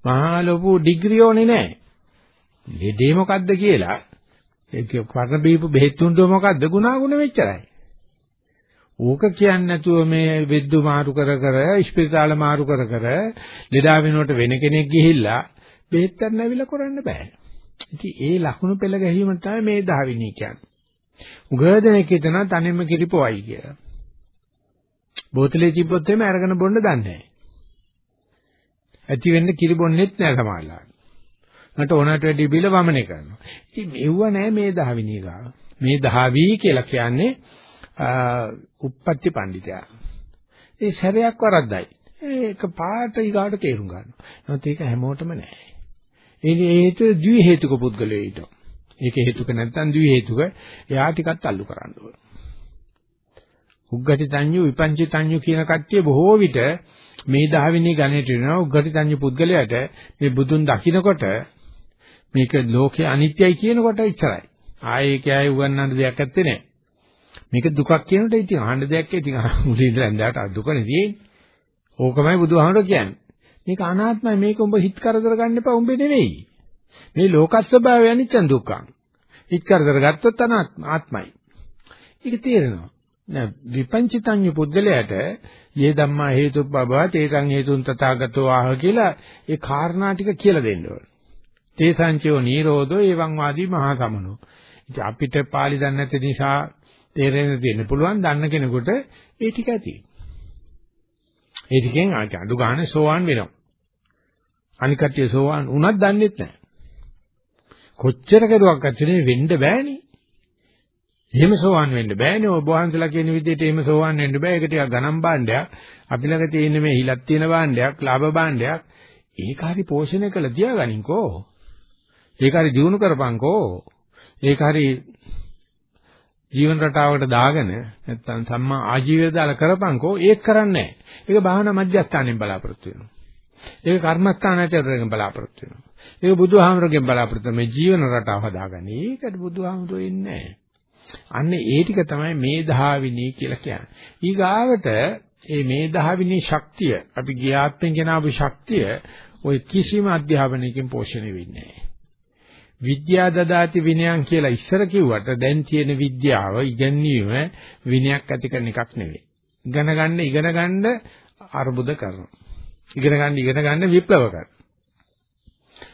මහා ලොකු ඩිග්‍රී ඕනේ නැහැ. ලෙඩේ මොකද්ද කියලා ඒක කරන බීපු බෙහෙත් තුන්දුව මොකද්ද ගුණාගුණ වෙච්චරයි. ඕක කියන්නේ නැතුව මේ විද්දු මාරු කර කර ඉස්පිරිතාල මාරු කර කර ලෙඩා වෙනුවට වෙන කෙනෙක් ගිහිල්ලා බෙහෙත් ගන්න ඇවිල්ලා කරන්න බෑ. ඉතින් ඒ ලකුණු පෙළ ගැහිම තමයි මේ දහවිනී කියන්නේ. උගදෙනෙක් හිතන තනින්ම කිරිපොයි කියලා. බෝතලේ තිබ්බොත් එimhe අරගෙන බොන්න දන්නේ නැහැ. ඇති වෙන්න කිරි බොන්නෙත් නෑ සමහරවල්. මට ඕනට වැඩි බිල වමනේ කරනවා. ඉතින් මෙව්ව නෑ මේ දහවිනී ගාව. මේ දහවි කියලා කියන්නේ උප්පත්ති පඬිතයා. ඒ සැරයක් වරද්දයි. ඒක පාට ඊගාට තේරුම් ගන්නවා. නමුත් ඒක හැමෝටම නෑ. ඒ හේතු ද්වි හේතුක පුද්ගලයෙ ඊට. ඒක හේතුක නැත්නම් ද්වි හේතුක එයා ටිකක් අල්ලු කරන්න ඕන. උග්ගටි තඤ්ඤු විපංචි තඤ්ඤු කියන කට්ටිය බොහෝ විට මේ දහවිනේ ගණයට වෙනවා උග්ගටි තඤ්ඤු පුද්ගලයාට මේ බුදුන් දකින්නකොට මේක ලෝකේ අනිත්‍යයි කියනකොට ඉච්චරයි. ආයේ ඒකයි උගන්නන්න දෙයක් නැත්තේ නෑ. මේක දුකක් කියනකොට ඉතින් අහන්න දෙයක් ඉතින් මුලින් ඉඳලා ඇඳාට දුකනේ තියෙන්නේ. ඕකමයි බුදුහාමර කියන්නේ. මේක අනාත්මයි මේක උඹ හිත කරදර ගන්න එපා උඹේ නෙවෙයි. මේ ලෝක ස්වභාවය අනිත්‍ය දුක්ඛං. හිත කරදර ගත්තොත් අනාත්ම ආත්මයි. ඒක තේරෙනවා. නෑ විපංචිතඤ්ඤ පුද්ගලයාට යේ ධම්මා හේතුබ්බව තේසං හේතුන් තථාගතෝ ආහ කියලා ඒ කාරණා ටික කියලා දෙන්න ඕන. තේසංචෝ නිරෝධෝ එවං වාදී මහා සමනෝ. ඉතින් අපිට පාලි දන්නේ නැති නිසා තේරෙන්න තියෙන්න පුළුවන් දන්න කෙනෙකුට ඒ ටික ඇති. ඒ ටිකෙන් අඩු ගන්න සෝවාන් වෙනවා. අනික කට්ටිය සෝවාන් වුණත් දන්නේත් නැහැ. කොච්චර කරුවක් ඇතුලේ වෙන්න බෑනේ. එහෙම සෝවාන් වෙන්න බෑනේ. ඔය බෝහන්සලා කියන විදිහට එහෙම සෝවාන් වෙන්න බෑ. ඒක ටිකක් ගණන් භාණ්ඩයක්. අපි ළඟ තියෙන මේ හිලක් තියෙන භාණ්ඩයක්, ලාභ භාණ්ඩයක්. ඒක හරි පෝෂණය කළ තියාගනින්කෝ. ඒක හරි දිනු කරපන්කෝ. ඒක හරි ජීවන රටාවකට දාගෙන නැත්තම් සම්මා ආජීවය දාලා කරපන්කෝ ඒක කරන්නේ නැහැ. ඒක භාවනා මධ්‍යස්ථානයෙන් බලාපොරොත්තු වෙනවා. ඒක කර්මස්ථානාචාරයෙන් බලාපොරොත්තු වෙනවා. ඒක බුදුහාමරගෙන් බලාපොරොත්තු මේ ජීවන රටාව හදාගන්නේ. ඒකට බුදුහාමරෝ ඉන්නේ නැහැ. අන්න ඒ ටික තමයි මේ දහවිනී කියලා කියන්නේ. ඊගාවට මේ මේ දහවිනී ශක්තිය අපි ගියාත්මෙන් ගෙන ආපු ශක්තිය ওই කිසිම අධ්‍යාපනයකින් පෝෂණය වෙන්නේ නැහැ. විද්‍යා දදාති විනයන් කියලා ඉස්සර කිව්වට දැන් තියෙන විද්‍යාව ඉගැන්වීම විනයක් ඇති කරන එකක් නෙවෙයි. ඉගෙන ගන්න ඉගෙන ගන්න අර්බුද කරනවා. ඉගෙන ගන්න ඉගෙන ගන්න විප්ලව කරනවා.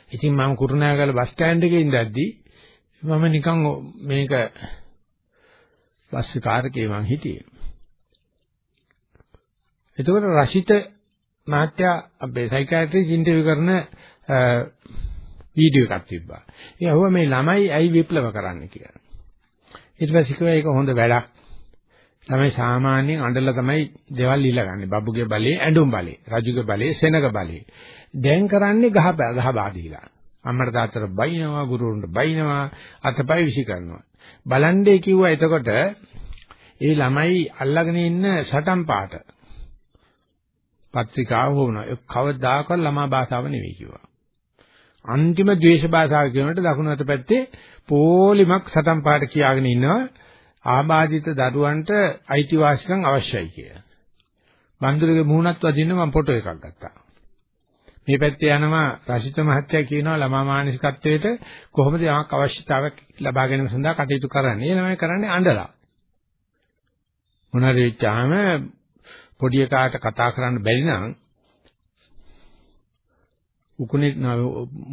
ඉතින් මම කුරුණෑගල බස් ස්ටෑන්ඩ් එකේ ඉඳද්දී මම නිකන් මේක බස් කාර්කේ මං හිටියේ. එතකොට රෂිත මහත්තයා අපේ සයිකියාට්‍රිස් ඉන්ටර්විව් කරන වීඩියෝ එකක් තිබ්බා. ඒ අහුවා මේ ළමයි ඇයි විප්ලව කරන්න කියලා. ඊට පස්සේ කිව්වා ඒක හොඳ වැඩක්. ළමයි සාමාන්‍යයෙන් අඬලා තමයි දේවල් ඉල්ලගන්නේ. බබුගේ බලේ, ඇඬුම් බලේ, රජුගේ බලේ, සෙනග බලේ. දැන් කරන්නේ ගහ ගහ බාදීලා. අම්මට තාත්තට බයිනවා, ගුරුවරුන්ට බයිනවා, අතපය විසි කරනවා. බලන්නේ කිව්වා එතකොට ඒ ළමයි අල්ලගෙන ඉන්න සටන් පාට පත්‍රිකාව වුණා. ඒ කවදාකවත් ළමා භාෂාව නෙවෙයි කිව්වා. අන්තිම ද්වේෂ භාෂාව කියනකොට දකුණු අත පැත්තේ පොලිමක් සතම් පාට කියාගෙන ඉන්නවා ආබාධිත දරුවන්ට අයිතිවාසිකම් අවශ්‍යයි කියලා. බන්දුරගේ මුහුණත් වදින්න මම ෆොටෝ එකක් ගත්තා. මේ පැත්තේ යනවා රශිත මහත්තයා කියනවා ළමා මානසිකත්වයට කොහොමද යමක් අවශ්‍යතාවයක් ලබා ගැනීම සඳහා කටයුතු කරන්නේ. ඒ ළමයි කරන්නේ අඬලා. මොනාරි වෙච්චාම පොඩි එකාට කතා කරන්න බැරි නම් උකුණෙක්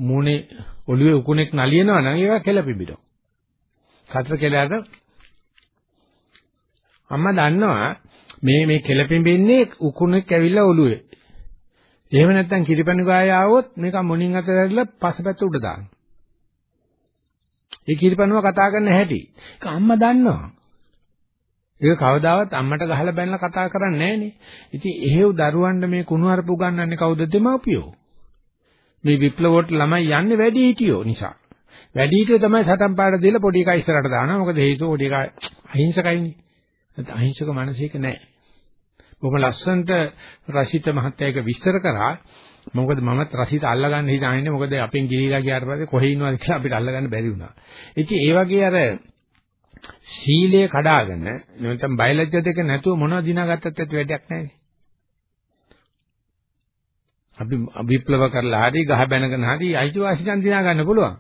මූණේ ඔළුවේ උකුණෙක් නලියනවා නම් ඒක කෙලපිබිනවා. කතර කෙලයට අම්මා දන්නවා මේ මේ කෙලපිඹින්නේ උකුණෙක් ඇවිල්ලා ඔළුවේ. එහෙම නැත්නම් කිරිපැණි ගාය ආවොත් මේක මොණින් අතර ඇරිලා පසපැත්ත උඩ දානවා. ඒ කිරිපැණුව කතා කරන්න හැටි. ඒක අම්මා දන්නවා. ඒක කවදාවත් අම්මට ගහලා බැනලා කතා කරන්නේ නැහනේ. ඉතින් එහෙව් දරුවන්ට මේ කුණු හරපු ගන්නන්නේ කවුද දෙමාපියෝ? මේ විප්ලවෝට ළමයි යන්නේ වැඩි හිටියෝ නිසා. වැඩි හිටියෝ තමයි සටන් පාඩ දීලා පොඩි එකා ඉස්සරහට දානවා. මොකද හේතුව පොඩි එකා අහිංසකයිනේ. නැත්නම් අහිංසක මනසේක නැහැ. බොහොම ලස්සනට රසිත මහත්තයක විස්තර කරා මොකද මමත් රසිත අල්ලගන්න හිතාන්නේ මොකද අපෙන් ගිලිලා ගියාට පස්සේ කොහේ ඉන්නවද කියලා අපිට අල්ලගන්න බැරි වුණා. ඉතින් ඒ වගේ අර සීලය කඩාගෙන නැත්නම් බයලජ්‍ය දෙක නැතුව මොනවද දිනාගත්තත් ඇති වැඩක් නැහැ. අපි විප්ලව කරලා හරි ගහ බැනගෙන හරි අයිතිවාසිකම් දිනා ගන්න පුළුවන්.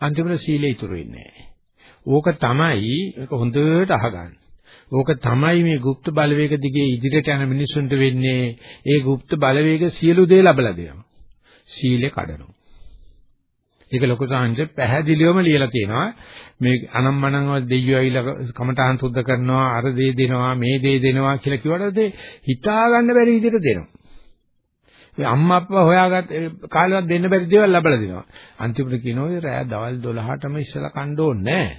අන්තිමට සීලය ඉතුරු වෙන්නේ නැහැ. ඕක තමයි ඒක හොඳට අහගන්න. ඕක තමයි මේ গুপ্ত බලවේග දිගේ ඉදිරියට යන මිනිස්සුන්ට වෙන්නේ. ඒ গুপ্ত බලවේග සියලු දේ ලබලා දෙනවා. සීලේ කඩනවා. ඒක ලොකු සාංශ පැහැදිලිවම ලියලා තියෙනවා. මේ අනම්මනන්ව දෙයියෝ ඇවිල්ලා කමඨාන් සුද්ධ කරනවා, අර දේ දෙනවා, මේ දේ දෙනවා කියලා කිව්වට හිතා ගන්න බැරි විදිහට දෙනවා. ඒ අම්මා අප්පා හොයාගත් කාලෙවත් දෙන්න බැරි දේවල් ලබලා දෙනවා. අන්තිමට කියනවා ඒ රෑ දවල් 12ටම ඉස්සලා කන්න ඕනේ නැහැ.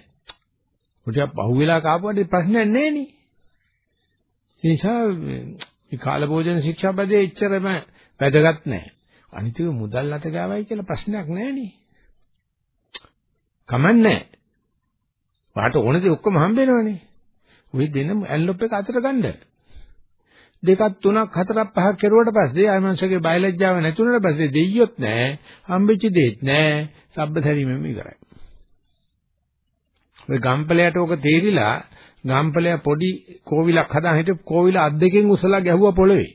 උටියක් පහුවෙලා කාපුවාට ප්‍රශ්නයක් නැහැ නේ. ඒ නිසා මේ කාලභෝජන ශික්ෂාපදයේ එච්චරම වැදගත් නැහැ. අනිතික මුදල් අත ගාවයි කියලා ප්‍රශ්නයක් නැහැ නේ. කමන්නේ. වාට ඕන දේ ඔක්කොම හම්බ වෙනවනේ. ওই දෙන ඇන්ලොප් එක අතට ගන්න. දෙකක් තුනක් හතරක් පහක් කෙරුවට පස්සේ ආයමංශගේ බයලජ්ජාව නැතුණට පස්සේ දෙයියොත් නැහැ හම්බෙච්ච දෙයක් නැහැ සබ්බතරීමම ඉවරයි. ඔය ගම්පලයට ඕක තේරිලා ගම්පලය පොඩි කෝවිලක් හදාගෙන හිටපු කෝවිල අත් දෙකෙන් උසලා ගැහුවා පොළවේ.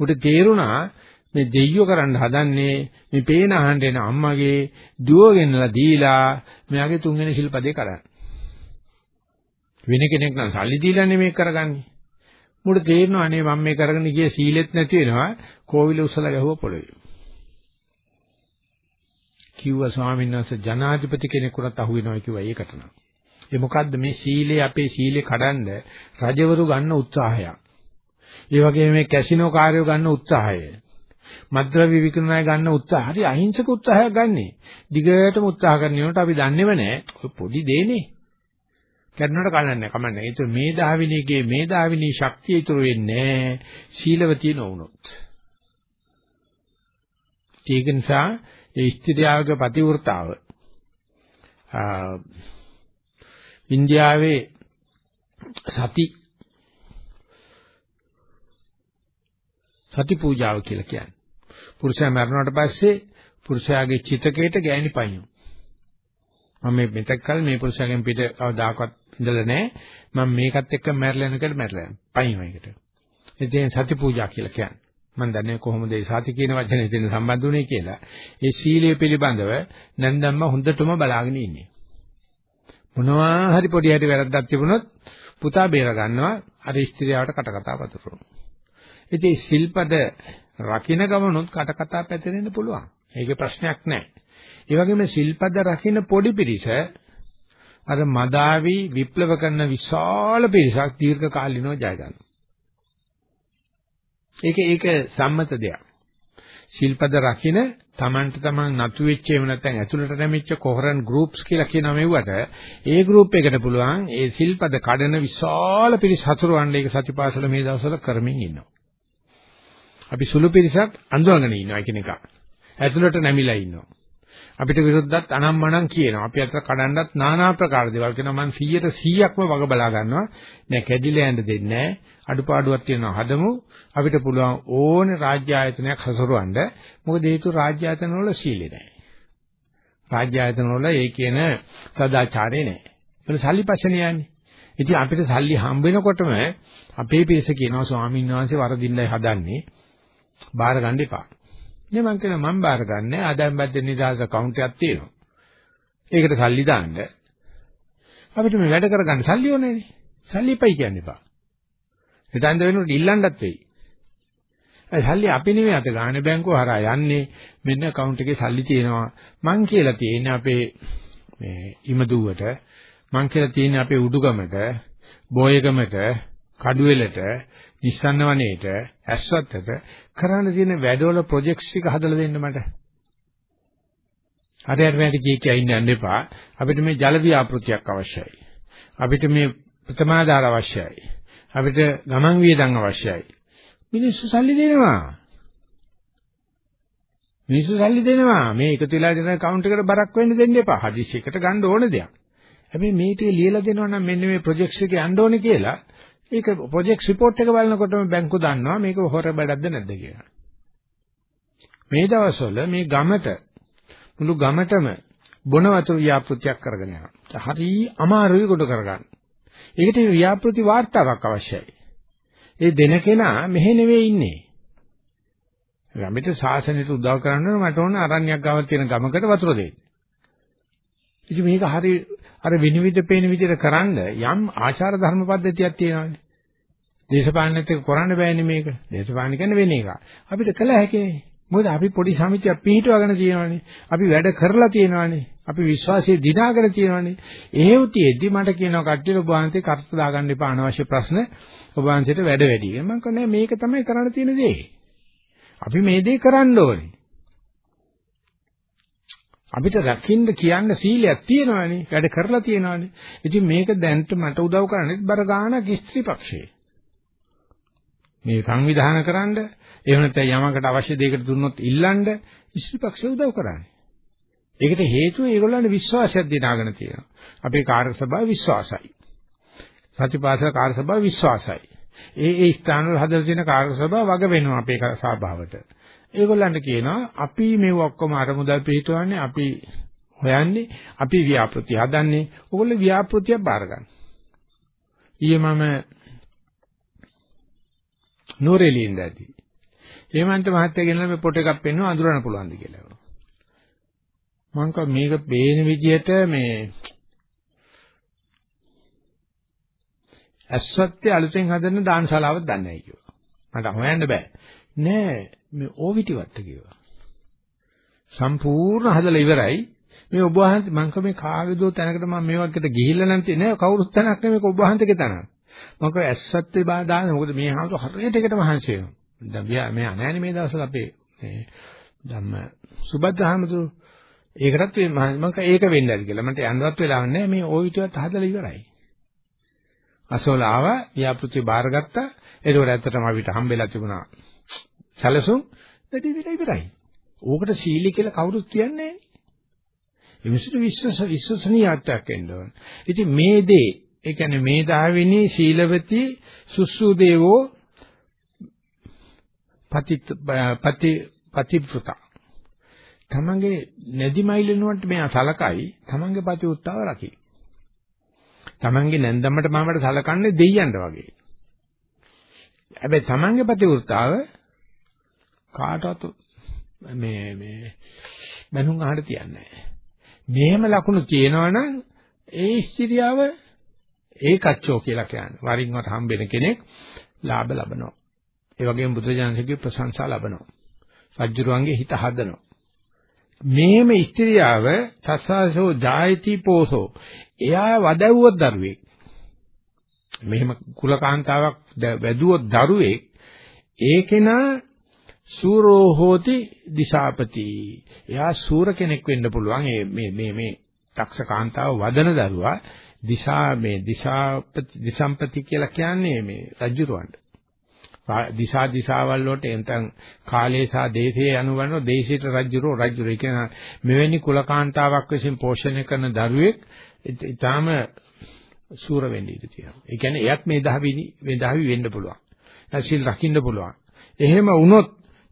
උට තේරුණා මේ දෙයියෝ කරන්න හදන්නේ මේ පේන අහන්න එන අම්මගේ දුවගෙනලා දීලා මෙයාගේ තුන්වෙනි ශිල්පදේ කරන්නේ. වෙන කෙනෙක් නම් සල්ලි දීලානේ මේක කරගන්නේ. මුට තේරෙනවා අනේ මම මේ කරගෙන ගියේ සීලෙත් නැති වෙනවා කෝවිල උසලා ගැහුවා පොළවේ. කිව්වා ස්වාමීන් වහන්සේ ජනාධිපති කෙනෙකුට අහු වෙනවා කිව්වා ඒකට නම්. ඒ මොකද්ද මේ සීලේ අපේ සීලේ කඩන්න රජවරු ගන්න උත්සාහයක්. ඒ වගේම මේ කැසිනෝ කාර්යෝ ගන්න උත්සාහය. මද්ද්‍රව්‍ය විකුණනය ගන්න උත්සාහ හරි අහිංසක උත්සාහයක් ගන්නෙ. දිගටම උත්සාහ කරනකොට අපි දන්නේව නැහැ. ඔය පොඩි දෙනේ. කරනකොට කලන්නේ කමන්නේ. ඒක මේ දහවිනීගේ මේ දහවිනී ශක්තිය ඉතුරු වෙන්නේ සීලවතිය නොවුනොත්. ඒක නිසා ඒ ස්ත්‍රියාවගේ පතිවෘතාව ඉන්දියාවේ සති සති පූජාව කියලා කියන්නේ. පුරුෂයා මරණයට පස්සේ පුරුෂයාගේ චිතකයට ගෑණි පයින්. මම මේ මෙතෙක් කල මේ පුරුෂයාගෙන් පිට කවදාකවත් ඉඳලා නැහැ. මම මේකත් එක්ක මැරලා යනකොට මැරලා යනවා. පයින් වයිකට. ඉතින් සති පූජා කියලා කියන්නේ. මම දන්නේ කොහොමද ඒ සති කියන වචනේ දෙන්න සම්බන්ධ වුනේ කියලා. ඒ සීලය පිළිබඳව නැන්දම්ම හොඳටම බලාගෙන ඉන්නේ. මොනවා හරි පොඩි හැටි වැරද්දක් තිබුණොත් පුතා බේර ගන්නවා අර ස්ත්‍රියවට කට කතා පතුරවනවා. ඉතින් සිල්පද රකින්න ගමනොත් කට කතා පැතිරෙන්න පුළුවන්. ඒකේ ප්‍රශ්නයක් නැහැ. ඒ වගේම සිල්පද රකින්න පොඩි පිරිස අර මදාවි විප්ලව කරන විශාල පිරිසක් දීර්ඝ කාලිනව ජය ගන්නවා. ඒක ඒක සම්මත දෙයක්. ශිල්පද රකින්න තමන්ට තමන් නතු වෙච්ච එහෙම නැත්නම් ඇතුළට නැමිච්ච කොහරන් ගෲප්ස් කියලා කියනවා මෙව්වට ඒ ගෲප් එකට පුළුවන් ඒ ශිල්පද කඩන විශාල පිරිස හතුරවන්නේ ඒක සතිපාසල මේ දවස්වල කරමින් ඉන්නවා. අපි සුළු පිරිසක් අඳුරගෙන ඉන්නවා එකිනෙක. ඇතුළට නැමිලා ඉන්නවා. අපිට විරුද්ධත් අනම්මනම් කියනවා. අපි අතට කඩන්නත් নানা ආකාර දේවල් කියනවා. මම 100ට 100ක්ම වග බලා ගන්නවා. නෑ කැඩිලා යන්න දෙන්නේ නෑ. අඩුපාඩුවක් තියෙනවා හදමු. අපිට පුළුවන් ඕනේ රාජ්‍ය ආයතනයක් හසුරවන්න. මොකද හේතුව රාජ්‍ය ආයතන වල සීලෙ නෑ. රාජ්‍ය ආයතන වල ඒ කියන සදාචාරය නෑ. ඒක සල්ලිපස්සනේ යන්නේ. ඉතින් අපිට සල්ලි හම්බ වෙනකොටම අපේ පිරිස කියනවා ස්වාමීන් වහන්සේ වරදින්නයි හදන්නේ. බාර ගන්න එපා. නේ මං කියන මං බාර ගන්නෑ ආදායම් බද්ද නිදහස account එකක් තියෙනවා. ඒකට සල්ලි දාන්න. අපිට මේ වැඩ කරගන්න සල්ලි ඕනේනේ. සල්ලි පයි කියන්න එපා. හිතන්න වෙනුවට ඉල්ලන්නත් වෙයි. ඒ සල්ලි අපි නෙමෙයි අත ගන්න බැංකුව හරහා යන්නේ මෙන්න account එකේ සල්ලි තියෙනවා. මං කියලා තියෙන්නේ අපේ මේ ඉමදුවට මං කියලා තියෙන්නේ අපේ උඩුගමට බෝයගමට කඩුවෙලට නිස්සන්න වනයේට ඇස්වත්තට කරන්න තියෙන වැඩවල ප්‍රොජෙක්ට්ස් ටික හදලා දෙන්න මට. හරියට මට කී කිය ඉන්න යන්න එපා. අපිට මේ ජල ව්‍යාපෘතියක් අවශ්‍යයි. අපිට මේ ප්‍රථමාදාර අවශ්‍යයි. අපිට ගමන් වියදම් අවශ්‍යයි. මිනිස්සු සල්ලි දෙනවා. මිනිස්සු සල්ලි දෙනවා. මේ එකතු වෙලා දෙන account එකට බරක් වෙන්න දෙන්න එපා. හදිස්සියකට ගන්න ඕන දෙයක්. හැබැයි මේ ටික ලියලා දෙනවා නම් මෙන්න මේ ප්‍රොජෙක්ට්ස් එක යන්න ඕනේ කියලා ඒක ප්‍රොජෙක්ට් රිපෝට් එක බලනකොටම බැංකුව දන්නවා මේක හොර බඩක්ද නැද්ද කියලා. මේ දවස්වල මේ ගමට මුළු ගමටම බොන වතුර ව්‍යාපෘතියක් කරගෙන යනවා. හරි අමාරුයි කොට කරගන්න. ඒකට ව්‍යාපෘති වාර්තාවක් අවශ්‍යයි. ඒ දෙන කෙනා මෙහෙ නෙවෙයි ඉන්නේ. ගමිට ශාසනයට උදව් කරන්න මට ඕන අරණ්‍යයක් ගාව තියෙන ගමකට වතුර දෙන්න. ඉතින් මේක හරි අර විනිවිද පේන විදිහට කරන්න යම් ආචාර ධර්ම පද්ධතියක් තියෙනවානේ. දේශපාලනෙත් එක්ක කරන්න බෑනේ මේක. දේශපාලන කියන්නේ වෙන එක. අපිට කළ හැකිනේ. මොකද අපි පොඩි සමිතියක් පිහිටවගෙන තියෙනවානේ. අපි වැඩ කරලා තියෙනවානේ. අපි විශ්වාසයේ දිනාගෙන තියෙනවානේ. එහෙව් තියෙද්දි මට කියනවා කට්ටිය ඔබ වහන්සේ කර්ත දාගන්න එපා අනවශ්‍ය ප්‍රශ්න ඔබ වහන්සේට වැඩ වැඩි. මම කියන්නේ මේක තමයි කරන්න තියෙන දේ. අපි මේ දේ කරන්න ඕනේ. අපිට රකින්න කියන්න සීලයක් තියෙනවානේ වැඩ කරලා තියෙනවානේ. ඉතින් මේක දැන්ට මට උදව් කරන්නේ බර ගානක් ස්ත්‍රී පක්ෂයේ. මේ සංවිධානය කරන්න එහෙම නැත්නම් යමකට අවශ්‍ය දෙයකට දුන්නොත් ඉල්ලන්න ස්ත්‍රී පක්ෂය උදව් කරන්නේ. ඒකට හේතුව ඒගොල්ලන්ගේ විශ්වාසයක් දිනාගෙන තියෙනවා. අපේ කාර්ය සභාව විශ්වාසයි. සතිපාසල කාර්ය සභාව විශ්වාසයි. ඒ ඒ ස්ථානවල හදලා තියෙන කාර්ය සභාව වග වෙනවා අපේ සභාවට. ඒගොල්ලන්ට කියනවා අපි මේ ඔක්කොම අරමුදල් පිළිටවන්නේ අපි හොයන්නේ අපි ව්‍යාපෘති හදන්නේ ඕගොල්ලෝ ව්‍යාපෘතිය බාර ගන්න. ඊයේ මම නෝරෙලියෙන් දැටි. හේමන්ත මහත්තයා ගෙනලා මේ පොට එකක් පෙන්වන අඳුරන්න පුළුවන්ද කියලා. මම කව මේක බේන විදියට මේ ඇස්සත්ත්‍ය අලුතෙන් හදන දානශාලාවක් දන්නේ නැහැ කිව්වා. මට හොයන්න බෑ. නෑ මේ ඕවිටිවත්ත කිව්වා. සම්පූර්ණ හදලා ඉවරයි. මේ ඔබ වහන්සේ මං කව මේ කාගේදෝ තැනකට මම මේ වගේට ගිහිල්ලා නැන්ති නෑ කවුරුත් තැනක් නෙමෙයි ඔබ වහන්සේගේ තැනක්. මම කව ඇස්සත්තේ බාදාන මොකද මේ හාමුදුර හරියට එකට මහන්සි වෙනවා. දැන් මෙයා නෑනේ මේ දවස්වල අපේ මේ ධම්ම සුබද්ද හාමුදුර ඒකටත් මම ඒක වෙන්නේ නැති කියලා. මට යන්නවත් වෙලාවක් නෑ මේ ඕවිටිවත් හදලා ඉවරයි. අසෝල ආවා ව්‍යාපෘති බාරගත්තා. ඒකෝර ඇත්තටම අපිට හම්බෙලා තිබුණා සැලසුම් වැඩි වෙලා ඉවරයි. ඕකට සීලී කියලා කවුරුත් කියන්නේ නැහැ. ඒ මිනිස්සු විශ්වාස විශ්වසනීයත්වයක් එන්න ඕන. ඉතින් මේ දේ ඒ කියන්නේ මේ දහවෙනි සීලවති සුසු දේවෝ පති පති පතිප්‍රත තමන්ගේ නැදි මයිලනුවට මෙයා සලකයි තමන්ගේ පති උත්තාව රකි. තමන්ගේ නැන්දම්මට මාමට සලකන්නේ දෙයියන්ට වගේ. හැබැයි තමන්ගේ පති උත්තාව කාටවත් මේ මේ බැනුම් අහන්න තියන්නේ නැහැ. මෙහෙම ලකුණු තියෙනවනම් ඒ ස්ත්‍රියව ඒකච්චෝ කියලා කියන්නේ. වරින් වර හම්බෙන කෙනෙක් ලාභ ලබනවා. ඒ වගේම බුදුජානකගේ ප්‍රශංසා ලබනවා. සජ්ජුරුවන්ගේ හිත හදනවා. මේම ස්ත්‍රියව තස්සසෝ ජායති පෝසෝ එයා වදවුවොත් දරුවෙක් මෙහෙම කුලකාන්තාවක් වැදුවොත් දරුවෙක් ඒකේනා සූරෝ හෝති දිශාපති. එයා සූර කෙනෙක් වෙන්න පුළුවන්. මේ මේ මේ දක්ෂ කාන්තාව වදන දරුවා දිශා මේ දිශාපති දිසම්පති කියලා කියන්නේ මේ රජුරවන්ට. දිශා දිශාවල් වලට එතන කාලේ සහ දේශයේ අනුවන දේශීත රජුරෝ රජුරෝ කියන මෙවැනි කුලකාන්තාවක් විසින් පෝෂණය කරන දරුවෙක් ඊටාම සූර වෙන්න ඉඩ තියෙනවා. ඒ කියන්නේ එයත් මේ දහවිනි මේ දහවි වෙන්න පුළුවන්. සිල් රකින්න පුළුවන්. එහෙම වුණොත්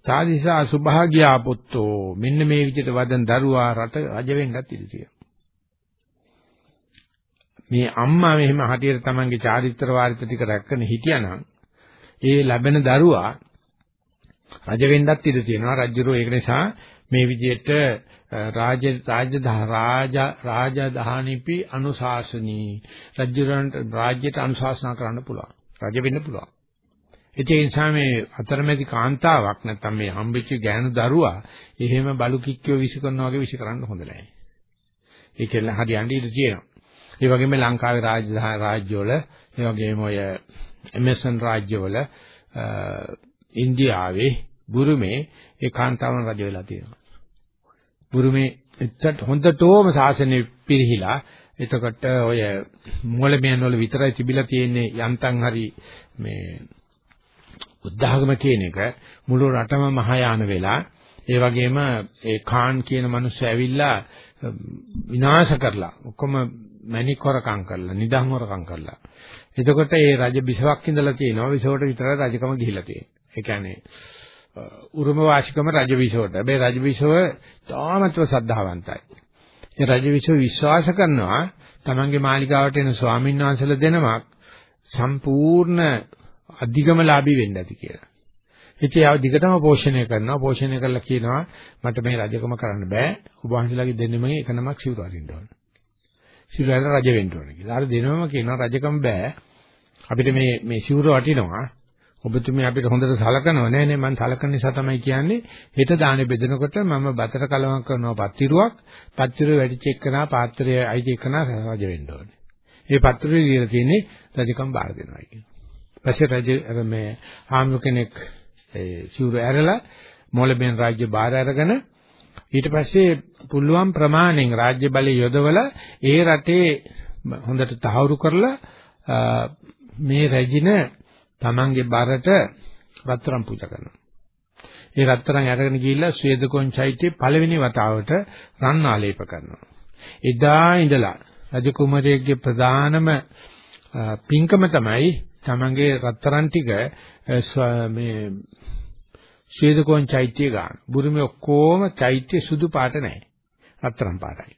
සාදිසා සුභාග්‍යා පුත්තෝ මෙන්න මේ විදිහට වදන් දරුවා රට රජ වෙන්නත් ඉඩ තියෙනවා. මේ අම්මා මෙහෙම හටියට තමන්ගේ චාරිත්‍ර වාරිත්‍ර ටික රැකගෙන හිටියානම් ඒ ලැබෙන දරුවා රජ වෙන්නත් ඉඩ තියෙනවා. රජුරෝ ඒක නිසා මේ විදිහට රාජ රාජ රාජ රාජධානිපි අනුශාසනී රජුරන්ට රාජ්‍යයට අනුශාසනා කරන්න පුළුවන්. රජ වෙන්න පුළුවන්. ඒ නිසා මේ අතරමැදි කාන්තාවක් නැත්තම් මේ හම්බෙච්ච ගෑනු දරුවා එහෙම බලු කික්කියෝ විශ් කරනවා වගේ විශ් කරන්න හොඳ නැහැ. ඒක හරියන්නේ ඉඳ තියෙනවා. ඒ වගේම ලංකාවේ රාජ්‍ය රාජ්‍යවල ඒ වගේම ඔය එමෙසන් රාජ්‍යවල ඉන්දියාවේ බුරුමේ ඒ කාන්තාවන් රජ වෙලා තියෙනවා. බුරුමේ එච්චට හොඳටම සාසනෙ පිරිහිලා එතකොට ඔය මොළමයන් වල විතරයි තිබිලා තියෙන්නේ යන්තම් හරි මේ බුද්ධාගම කියන එක මුළු රටම මහායාන වෙලා ඒ වගේම ඒ කාන් කියන මිනිස්සු ඇවිල්ලා විනාශ කරලා ඔක්කොම මණික් හොරකම් කරලා, නිදන් හොරකම් කරලා. එතකොට ඒ රජ බිසවක් ඉඳලා තියෙනවා. විසවට විතරයි රජකම ගිහිලා තියෙන්නේ. ඒ කියන්නේ උරුම වාසිකම රජ විසවට. හැබැයි රජ විසව තාමත්ව සද්ධාවන්තයි. ඒ රජ විසව විශ්වාස කරනවා තමන්ගේ මාලිගාවට එන ස්වාමීන් වහන්සේලා දෙනමක් සම්පූර්ණ අධිගමලාභී වෙන්න ඇති කියලා. ඉතින් ආව දිගටම පෝෂණය කරනවා පෝෂණය කරලා කියනවා මට මේ රජකම කරන්න බෑ ඔබ වහන්සේලාගේ දෙන්නෙම එක නමක් සිවුරු අරින්න ඕන. සිවුරු අරලා රජ වෙන්න ඕන කියලා. අර දෙනවම කියනවා රජකම බෑ. අපිට මේ මේ සිවුර වටිනවා. ඔබතුමී අපිට හොඳට සලකනවා නෑ නේ මම සලකන නිසා තමයි කියන්නේ හෙට දානේ බෙදනකොට මම බතර කලවම් කරනවා පත්තිරුවක් පත්තිරුව වැඩිච එක්කනා පාත්‍රය අයිති එක්කනා රජ වෙන්න ඕනේ. ඒ පත්තිරුවේ දීලා තියෙන්නේ රජකම් බාර දෙනවා කියන. පස්සේ රජ මේ ආම්රු කෙනෙක් ඒ සිවුර ඇරලා මොළබෙන් රාජ්‍ය බාර අරගෙන ඊට පස්සේ පුළුවන් ප්‍රමාණයෙන් රාජ්‍ය බලය යොදවලා ඒ රටේ හොඳට තහවුරු කරලා මේ රැජින තමන්ගේ බරට රත්තරන් පූජා කරනවා. ඒ රත්තරන් අරගෙන ගිහිල්ලා ස්වේදකොන් චෛත්‍යයේ පළවෙනි වතාවට රන් ආලේප කරනවා. එදා ඉඳලා රජ කුමරියගේ ප්‍රධානම පින්කම තමයි තමන්ගේ රත්තරන් ටික මේ ශ්වේදකෝන් චෛත්‍ය ගන්න. බුරුමේ ඔක්කොම චෛත්‍ය සුදු පාට නැහැ. රත්තරන් පාටයි.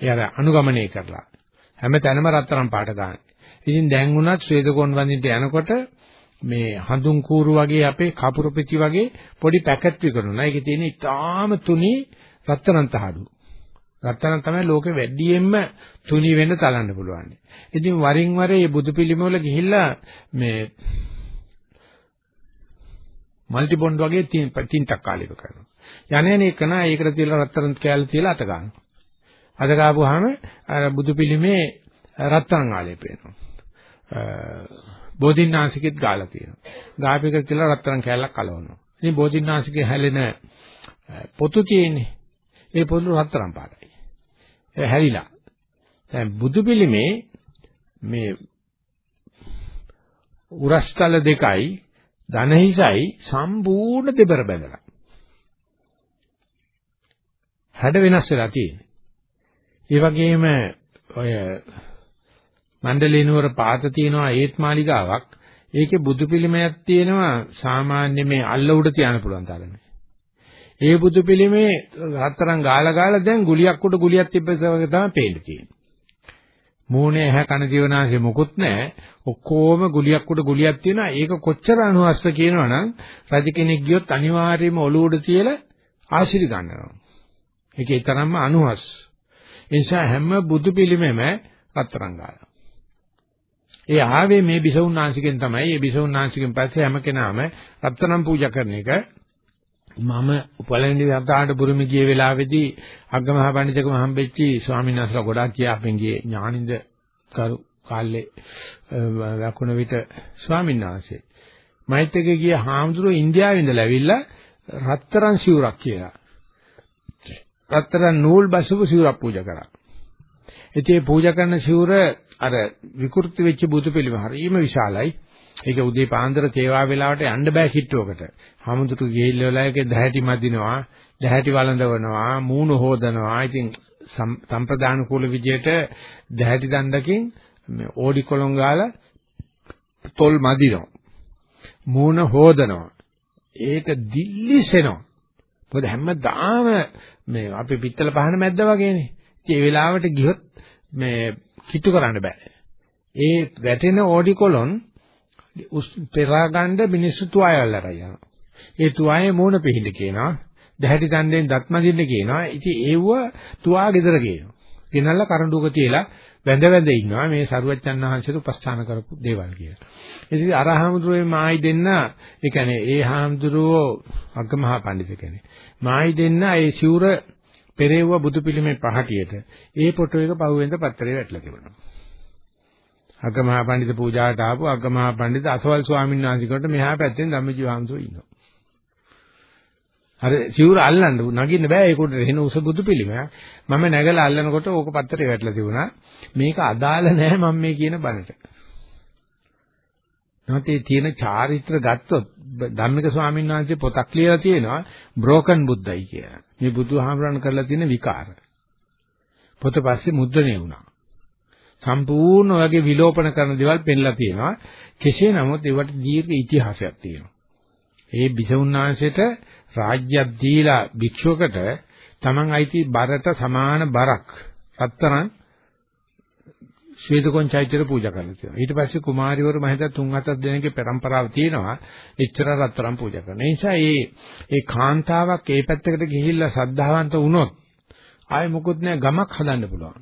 ඒ අර අනුගමනය කරලා හැම තැනම රත්තරන් පාට ගන්න. ඉතින් දැන් වුණත් ශ්වේදකෝන් වඳින්න යනකොට මේ හඳුන් කූරු වගේ අපේ කපුරු පිටි වගේ පොඩි පැකට් විකරනවා. ඒකේ තියෙන ඉතාම තුනි රත්තරන් තහඩු. රත්තරන් තමයි ලෝකෙ වැඩියෙන්ම තුනි වෙන්න තලන්න පුළුවන්. ඉතින් වරින් වර මේ බුදු පිළිම වල ගිහිල්ලා මේ මල්ටි බොන්ඩ් වගේ තින්ටක් කාලයක කරනවා. යන්නේ එකන ඒකට තියලා රත්තරන් කෑල්ල තියලා අත ගන්නවා. අත ගාපුවාම අර බුදු පිළිමේ රත්තරන් ආලේ පේනවා. බෝධින්නාංශිකෙත් ගාලා තියෙනවා. ගාපේක කියලා රත්තරන් කෑල්ලක් කලවනවා. ඉතින් බෝධින්නාංශිකේ හැලෙන පොතු තියෙන්නේ. ඒ පොතු රත්තරන් පාටයි. ඒ හැලිලා. දැන් බුදු පිළිමේ මේ උරස්තල දෙකයි ධනහිසයි සම්පූර්ණ දෙබර බැඳලා. හැඩ වෙනස් වෙලා තියෙන්නේ. ඒ වගේම ඔය මණ්ඩලේනුවර පාත තියෙනවා ඒත් මාලිගාවක්. ඒකේ බුදු පිළිමයක් තියෙනවා සාමාන්‍ය මේ අල්ල උඩ තියන්න පුළුවන් තරමේ. ඒ බුදු පිළිමේ රත්තරන් ගාලා ගාලා දැන් ගුලියක් උඩ ගුලියක් තිබ්බස වගේ තමයි පේන්න තියෙන්නේ. මූණේ ඇහැ කන දිවනාසේ මොකුත් නැහැ. ඔක්කොම ගුලියක් උඩ ගුලියක් තියෙනවා. ඒක කොච්චර අනුහස්ස කියනවනම් රජ කෙනෙක් ගියොත් අනිවාර්යයෙන්ම ඔලුව උඩ තියලා ආශිර්වාද ගන්නවා. ඒකේ තරම්ම අනුහස්. ඒ නිසා හැම බුදු පිළිමෙම රත්තරන් ගාලා. ඒ ආවේ මේ බිසවුන්නාංශිකෙන් තමයි. ඒ බිසවුන්නාංශිකෙන් පස්සේ හැම කෙනාම රත්තරන් පූජා කරන එක මම පළවෙනි වතාවට බුරුමි ගිය වෙලාවේදී අග්ගමහා පඬිතුකම හම්බෙච්චි ස්වාමීන් වහන්සේලා ගොඩාක් කියාපෙන් ගියේ ඥානින්ද කරු කාලේ ලකුණ විට ස්වාමීන් වහන්සේ මෛත් එක ගිය හාමුදුරුවෝ ඉන්දියාවේ ඉඳලා ඇවිල්ලා රත්තරන් සිවුරක් කියලා රත්තරන් නූල් බසපු සිවුරක් පූජා කරා. ඉතින් මේ පූජා කරන සිවුර අර විකෘති වෙච්ච බුදු පිළිම හරිම විශාලයි. ඒක උදේ පාන්දර තේවා වෙලාවට යන්න බෑ කිට්ටුවකට. හමුදුතු ගිහිල්ලා ඒකේ දැහැටි මදිනවා, දැහැටි වළඳවනවා, මූණ හොදනවා. ඉතින් සම්ප්‍රදාන කුල විදියට දැහැටි දණ්ඩකින් මේ ඕඩි කොලොන් ගාලා තොල් මදිනවා. මූණ හොදනවා. ඒක දිල්ලිසෙනවා. මොකද හැමදාම මේ අපි පිත්තල පහන මැද්ද වගේනේ. ඉතින් ඒ වෙලාවට ගියොත් මේ කිට්ටු කරන්න බෑ. ඒ වැටෙන ඕඩි කොලොන් පෙරා ගන්න මිනිස්සු තුවායවල් අරයි යනවා. ඒ තුවායේ මූණ පිහිඳ කියනවා. දැහැටි දණ්ඩෙන් දත් මදින්න කියනවා. ඉතින් ඒව තුවා ගෙදර ගේනවා. ගෙනල්ලා කරඬුක තියලා වැඳ වැඳ ඉන්නවා මේ සරුවච්චන් වහන්සේට උපස්ථාන කරපු දේවල් කියලා. ඉතින් අරහාමුදුරුවෝ මායි දෙන්න, ඒ කියන්නේ ඒ හාමුදුරුවෝ අග්ගමහා පඬිතු කෙනෙක්. මායි දෙන්න ඒ සිවුර පෙරේව බුදු පිළිමේ පහටියට ඒ ෆොටෝ එක පහුවෙන්ද පත්තරේ වැටලා තිබුණා. අග්ගමහා පඬිතු පූජාවට ආපු අග්ගමහා පඬිතු අසවල් ස්වාමීන් වහන්සේකට මෙහා පැත්තෙන් ධම්මජීව හාමුදුරුවෝ ඉන්නවා. අර සිවුර අල්ලන්න නගින්න බෑ ඒක උඩ එන උස බුදු පිළිමයක්. මම නැගලා අල්ලනකොට ඕක පත්තරේ වැටලා තිබුණා. මේක අදාළ නෑ මම මේ කියන බණට. නැත්නම් තියෙන චාරිත්‍ර ගත්තොත් ධම්මික ස්වාමීන් වහන්සේ පොතක් ලියලා තියෙනවා බ්‍රෝකන් බුද්දයි කියලා. මේ බුදුහාමරණ කරලා තියෙන විකාර. පොත පස්සේ මුද්‍රණය වුණා. සම්පූර්ණ ඔයගේ විලෝපන කරන දේවල් පෙන්ලා තියෙනවා. කෙසේ නමුත් ඒවට දීර්ඝ ඉතිහාසයක් තියෙනවා. ඒ බිසවුන්නාංශයට රාජ්‍යයක් දීලා භික්ෂුවකට Taman අයිති බරට සමාන බරක් රත්තරන් ශ්වේතකොන් චෛත්‍යර පූජා කරලා තියෙනවා. ඊට පස්සේ කුමාරිවරු මම හිතා තුන් හතක් දෙනෙක්ගේ පරම්පරාව තියෙනවා. එච්චර රත්තරන් පූජා කරන. ඒ නිසා මේ ඒ කාන්තාවක් ඒ පැත්තකට ගිහිල්ලා සද්ධාවන්ත වුණොත් ආයේ මොකුත් නැහැ ගමක් හදන්න පුළුවන්.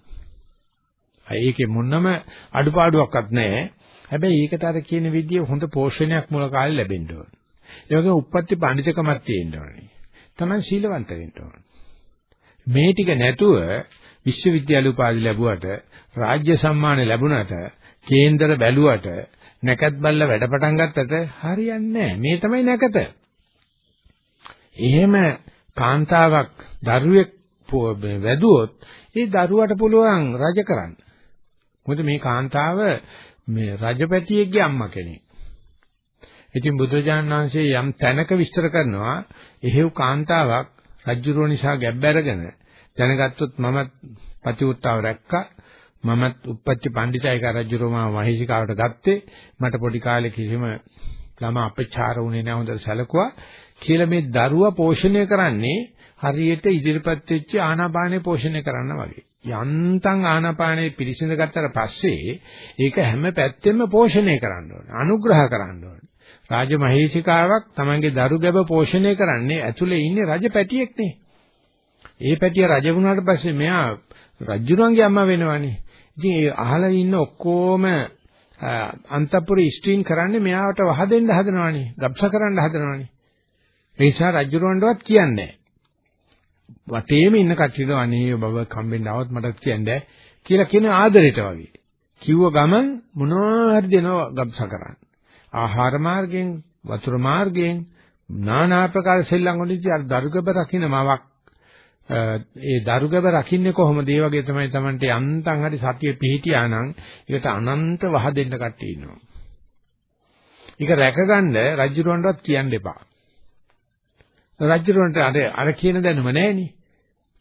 ඒකේ මොනම අඩුපාඩුවක්වත් නැහැ. හැබැයි ඒකට අර කියන විදිය හොඳ පෝෂණයක් මුල කාලේ ලැබෙන්න ඕන. ඒ වගේම උප්පත්ති පඬිතකමක් තියෙන්න ඕනේ. තමයි සීලවන්ත වෙන්න ඕන. මේ ටික නැතුව විශ්වවිද්‍යාල උපාධි ලැබුවට රාජ්‍ය සම්මාන ලැබුණට කේන්දර බැලුවට නැකත් බල්ල වැඩ පටන් ගත්තට හරියන්නේ මේ තමයි නැකත. එහෙම කාන්තාවක් දරුවෙක් වැදුවොත් ඒ දරුවට පුළුවන් රජ කරන්න. මොකද මේ කාන්තාව මේ රජපැටියෙක්ගේ අම්මා කෙනෙක්. ඉතින් බුදුරජාණන් වහන්සේ යම් තැනක විස්තර කරනවා එහෙව් කාන්තාවක් රජ්ජුරුව නිසා ගැබ් අරගෙන දැනගත්තොත් මමත් පතිඋත්තාව රැක්කා මමත් උප්පත්ති පඬිතයික රජුරෝ මම මහේසිකාවට ගත්තේ මට පොඩි කාලේ කිසිම ළම අපචාර වුණේ නැහැ හොඳට සැලකුවා කියලා මේ දරුවා පෝෂණය කරන්නේ හරියට ඉදිරිපත් වෙච්ච ආනාපානේ පෝෂණය කරන්න වගේ. යන්තම් ආනාපානේ පිරිසිඳ ගත්තට පස්සේ ඒක හැම පැත්තෙම පෝෂණය කරන්න ඕනේ. අනුග්‍රහ කරන්න ඕනේ. රාජමහේශිකාවක් තමන්ගේ දරු ගැබ පෝෂණය කරන්නේ ඇතුලේ ඉන්නේ රජ පැටියෙක් නේ. ඒ පැටිය රජ වුණාට පස්සේ මෙයා රජුරන්ගේ අම්මා වෙනවනේ. ඉතින් ඒ අහලා ඉන්න ඔක්කොම අන්තපුර ස්ත්‍රීන් කරන්නේ මෙයාට වහ දෙන්න හදනවනේ. ගබ්ස කරන්න හදනවනේ. ඒ නිසා රජුරවන්ටවත් කියන්නේ වටේම ඉන්න කට්ටියට අනේ බබ කම්බෙන් આવත් මට කියන්න කියලා කියන ආදරයට වගේ. කිව්ව ගමන් මොනවා හරි දෙනවා ගබ්සා කරන්න. ආහාර මාර්ගයෙන්, වතුර මාර්ගයෙන් নানা ආකාර සෙල්ලම් වලින් අර දරුගබ රකින්නමවක් ඒ දරුගබ රකින්නේ කොහොමද? ඒ වගේ තමයි Tamante අන්තං හරි සතිය පිහිටියා නම් ඒකට අනන්ත වහ දෙන්න කට්ටිය ඉන්නවා. ඒක රැකගන්න රජුරවන්ටවත් කියන්න එපා. රජුරවන්ට අර අර කියන දැනුම නැහෙනි.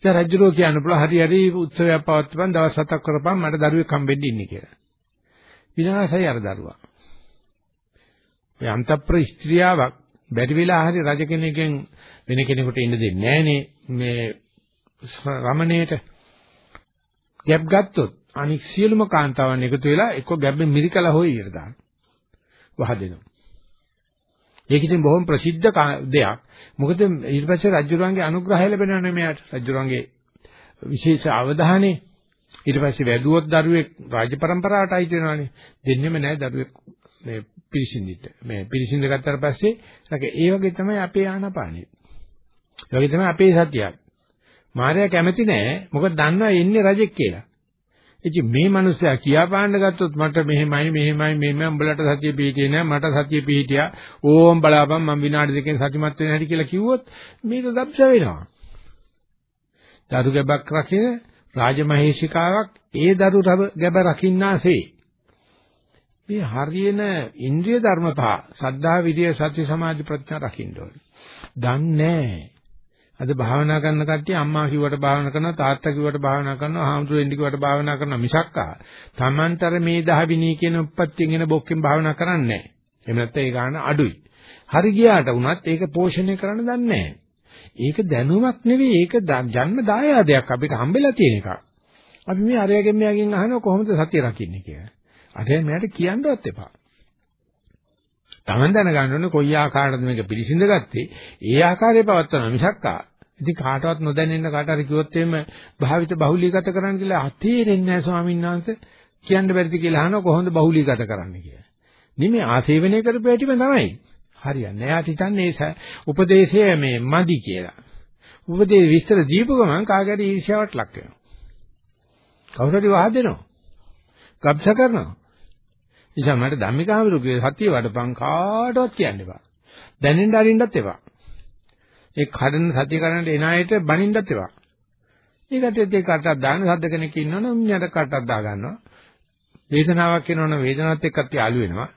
දැන් රජුරෝ කියන්න පුළුවන් හරි හරි උත්සවයක් පවත්වපන් දවස් හතක් කරපන් මට දරුවෙක් හම්බෙන්න ඉන්නේ කියලා. විනාශයි අර දරුවා. ඒ අන්තප්‍ර ස්ත්‍රියාවක් බැරි වෙලා හරි රජ කෙනෙක්ගෙන් වෙන කෙනෙකුට ඉන්න දෙන්නේ නැහනේ මේ රමණේට ගැප් ගත්තොත් අනික් සියලුම කාන්තාවන් එකතු වෙලා එක්ක ගැබ්බෙන් මිරිකලා හොය ඉර දාන. වහ දෙනවා. ඒක ඉතින් බොහොම ප්‍රසිද්ධ දෙයක්. මොකද ඊට පස්සේ රජුරන්ගේ අනුග්‍රහය ලැබෙනවනේ මෙයාට. රජුරන්ගේ විශේෂ අවධානය ඊට පස්සේ වැදුවොත් දරුවෙක් රාජ પરම්පරාවට අයිති වෙනවනේ. දෙන්නෙම නැහැ දරුවෙක් මේ පිරිසිඳිට. මේ පිරිසිඳ ගත්තාට පස්සේ ඒ වගේ තමයි අපේ ආනපානෙ. ඒ වගේ තමයි අපේ සතියක්. මාර්යා කැමති නෑ මොකද දන්නවා ඉන්නේ රජෙක් කියලා. ඉතින් මේ මිනිස්සයා කියා පාන්න ගත්තොත් මට මෙහෙමයි මෙහෙමයි මෙහෙමයි උඹලට සතිය පිහිටියේ නෑ මට සතිය පිහිටියා ඕම් බලාපන් මම විනාඩි දෙකෙන් සතිමත් වෙන හැටි කියලා කිව්වොත් මේක ගබ්ස වෙනවා. දරු ගැබක් රකින රාජමහේශිකාවක් ඒ දරු ගැබ රකින්නාසේ මේ හරියන ඉන්ද්‍රිය ධර්ම පහ සද්ධා විරිය සත්‍ය සමාධි ප්‍රඥා රකින්න ඕනේ. දන්නේ නැහැ. අද භාවනා කරන කට්ටිය අම්මා කිව්වට භාවනා කරනවා තාත්තා කිව්වට භාවනා කරනවා හාමුදුරුවෝ එන්න කිව්වට භාවනා කරනවා මිසක්කා තමන්තර මේ දහවිනී කියන උප්පත්තියෙන් එන බොක්කෙන් භාවනා කරන්නේ නැහැ. එහෙම නැත්නම් ඒ ගාන අඩුයි. හරි ගියාට වුණත් ඒක පෝෂණය කරන්න දන්නේ ඒක දැනුමක් නෙවෙයි ඒක ජන්ම දායාදයක් අපිට හම්බෙලා තියෙන එකක්. අපි මේ අරයගෙන් මෙයාගෙන් අහනවා කොහොමද සතිය රකින්නේ කියලා. අරය මෙයාට කියන්නවත් එපා. Taman දැනගන්න ඕනේ කොයි ආකාරයකද මේක පිළිසිඳ ගත්තේ. ඒ ආකාරයේ පවත්වන මිසක්කා ඉතින් කාටවත් නොදැනෙන්න කාට හරි කිව්වොත් එහෙම භාවිත බහුලීගත කරන්න කියලා අතේරෙන්නේ නැහැ ස්වාමීන් වහන්සේ කියන්න බැරිද කියලා අහනවා කොහොමද බහුලීගත කරන්න කියලා. නිමේ ආසේවනය කරපු හැටිම තමයි. හරියන්නේ. එයාට හිතන්නේ උපදේශය මේ මදි කියලා. උපදේශ විස්තර දීපු ගමන් කාගරි ඊර්ෂ්‍යාවට ලක් වෙනවා. කවුරු හරි වහ දෙනවා. ගබ්ස කරනවා. නිසා මට ධම්මිකාමරුගේ සතිය වඩපන් කාටවත් කියන්න එපා. දැනෙන්න අරින්නත් එපා. ඒ කඩන සතිය කරන්න එන අයට බනින්නත් එපා. ඒකට ඒ කටක් දාන සද්ද කෙනෙක් ඉන්නවනම් මිනිහට කටක් දා ගන්නවා. වේදනාවක් එනවනම් වේදනාවත් එක්කත් යාළු වෙනවා.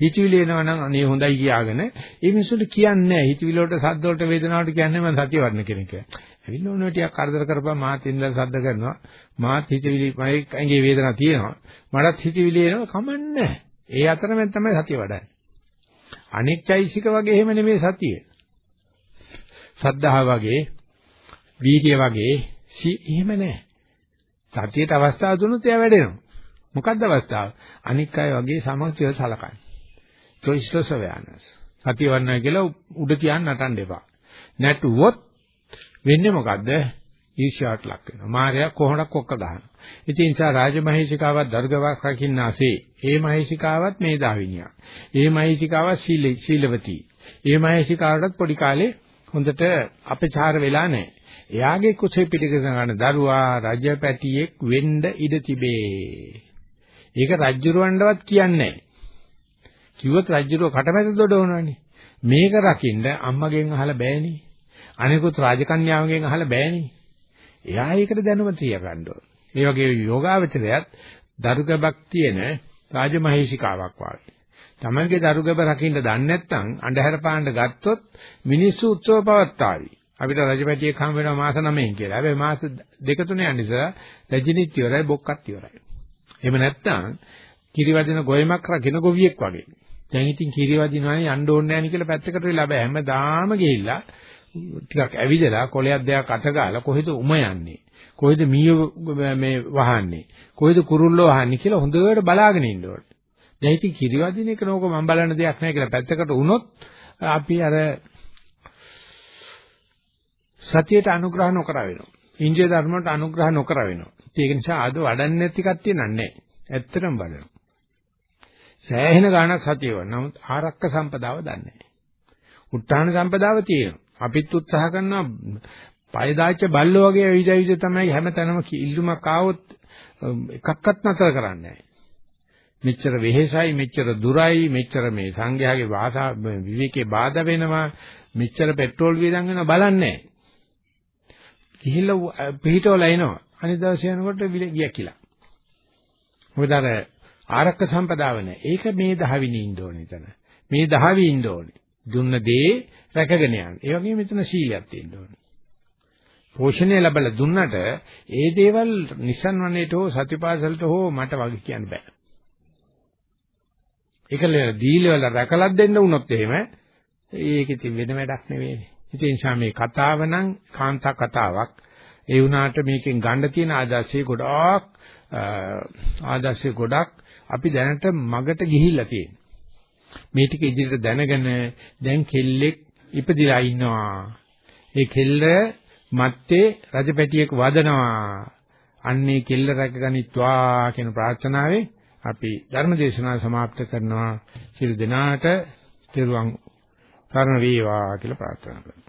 හිතවිලි එනවනම් අනේ හොඳයි කියාගෙන ඒ මිනිස්සුන්ට කියන්නේ නැහැ. හිතවිලි වලට සද්ද වලට වේදනාවට කියන්නේ මම සතිය වඩන කෙනෙක්. ඇවිල්ලා ඕන ටිකක් කරදර කරපුවා මාත් ඉඳලා සද්ද කරනවා. මාත් හිතවිලි මගේ ඇඟේ වේදනාවක් තියෙනවා. මටත් හිතවිලි එනවා කමන්නේ. ඒ අතරමැද තමයි සතිය වඩන්නේ. අනෙක් චෛසික වගේ එහෙම නෙමෙයි සතිය. සද්ධා වගේ, වීර්ය වගේ එහෙම නැහැ. සතියට අවස්ථාව දුන්නොත් එයා වැඩෙනවා. මොකක්ද අවස්ථාව? අනික් අය වගේ සමස්තය සලකන්නේ. choiceless awareness. සතිය වන්නයි කියලා උඩ තියන්න නටන්න එපා. නැටුවොත් වෙන්නේ මොකද්ද? ඊර්ෂ්‍යාවට ලක් වෙනවා. මායя කොහොමද කොක්ක ගහනවා. ඉතින් ඒ නිසා රාජමහේශිකාවත් දර්ගවක් රකින්නාසේ ඒ මහේශිකාවත් මේ දාවිනියක්. ඒ මහේශිකාවත් ශීලවතී. ඒ මහේශිකාවටත් පොඩි කාලේ හොඳට අපචාර වෙලා නැහැ. එයාගේ කුසේ පිටික ගන්න දරුවා රජපැටියෙක් වෙන්න ඉඩ තිබේ. ඒක රජ්ජුරවණ්ඩවත් කියන්නේ නැහැ. කිව්වොත් රජ්ජුරුව කටමැද දොඩවනවනේ. මේක රකින්න අම්මගෙන් අහලා බෑනේ. අනිකුත් රාජකන්‍යාවගෙන් අහලා බෑනේ. එයා ඒකට දැනුම තිය ගන්න ඕන. ඒ වගේ යෝගාවචරයත් දරුගබක් තියෙන රාජමහේශිකාවක් වගේ. තමන්ගේ දරුගබ රකින්න දන්නේ නැත්නම් අන්ධහැර පාන්න ගත්තොත් මිනිස්සු උත්සව පවත්තාවි. අපිට රජපැටියෙක් හම් වෙනවා මාස 9න් කියලා. හැබැයි මාස දෙක තුන යන නිසා රජිනිත් ඉවරයි බොක්කත් ඉවරයි. එහෙම නැත්නම් කිරිවදින ගොයමක් රකින්න ගොවියෙක් වගේ. දැන් ඉතින් කිරිවදිනවනේ යන්න ඕනේ නැහැ නේ කියලා පැත්තකට වෙලා බෑ හැමදාම ගිහිල්ලා ටිකක් ඇවිදලා කොලයක් දෙයක් අත ගාලා කොහෙද උම යන්නේ කොහෙද මීය මේ වහන්නේ කොහෙද කුරුල්ලෝ වහන්නේ කියලා හොඳට බලාගෙන ඉන්න ඕනේ. දැන් ඉතින් කිරිවදින එක නෝක මම බලන්න දෙයක් නැහැ කියලා පැත්තකට වුණොත් අපි අර සතියට අනුග්‍රහ නොකර වෙනවා. ඉන්ද්‍රිය ධර්මයට අනුග්‍රහ නොකර වෙනවා. ඒක නිසා අද වඩන්නේ නැති කට්ටිය නන්නේ. ඇත්තටම බලනවා. සෑහෙන ගාණක් සතිය වුණා. නමුත් ආරක්ක සම්පදාව දන්නේ නැහැ. උත්තාන සම්පදාව තියෙනවා. අපිත් උත්සාහ කරනවා පය දාච්ච බල්ලෝ වගේ විජය තමයි හැමතැනම ඉල්ලුමක් ආවොත් එකක්වත් නතර කරන්නේ නැහැ. මෙච්චර වෙහෙසයි මෙච්චර දුරයි මෙච්චර මේ සංඝයාගේ වාසා විවේකේ බාධා වෙනවා මෙච්චර පෙට්‍රෝල් වියදම් වෙනවා බලන්නේ නැහැ. ගිහිල්ලා පිහිටවල එනවා. අනිත් දවසේ යනකොට ගිය කියලා. මොකද අර ආරක්ක සම්පදාව නැහැ. ඒක මේ දහවිනි ඉන්න ඕනේ එතන. මේ දහවි ඉන්න ඕනේ. දුන්න දේ රැකගෙන යන්න. ඒ වගේම මෙතන සීලයක් තියෙන්න ඕනේ. පෝෂණය ලැබලා දුන්නට ඒ දේවල් නිසන් වනේට හෝ සතිපාසලට හෝ මට වගේ කියන්න බෑ. ඒකල දීලවල රැකලක් දෙන්න වුණොත් එහෙම ඒක ඉතින් වෙන වැඩක් නෙවෙයිනේ. ඒ නිසා මේ කතාව නම් කාන්තා කතාවක්. ඒ වුණාට මේකෙන් ගන්න තියෙන ආදර්ශය ගොඩාක් ආදර්ශය ගොඩක් අපි දැනට මගට ගිහිල්ලා තියෙනවා. මේ ටික ඉදිරියට දැනගෙන දැන් කෙල්ලෙක් ඉපදිලා ඉන්නවා. ඒ කෙල්ල මැත්තේ රජපැටියෙක් වදනවා. අන්නේ කෙල්ල රැකගනිත්වා කියන ප්‍රාර්ථනාවෙන් අපි ධර්ම දේශනාව સમાપ્ત කරනවා. සියලු දෙනාට තෙරුවන් කරුණ වේවා කියලා ප්‍රාර්ථනා කරනවා.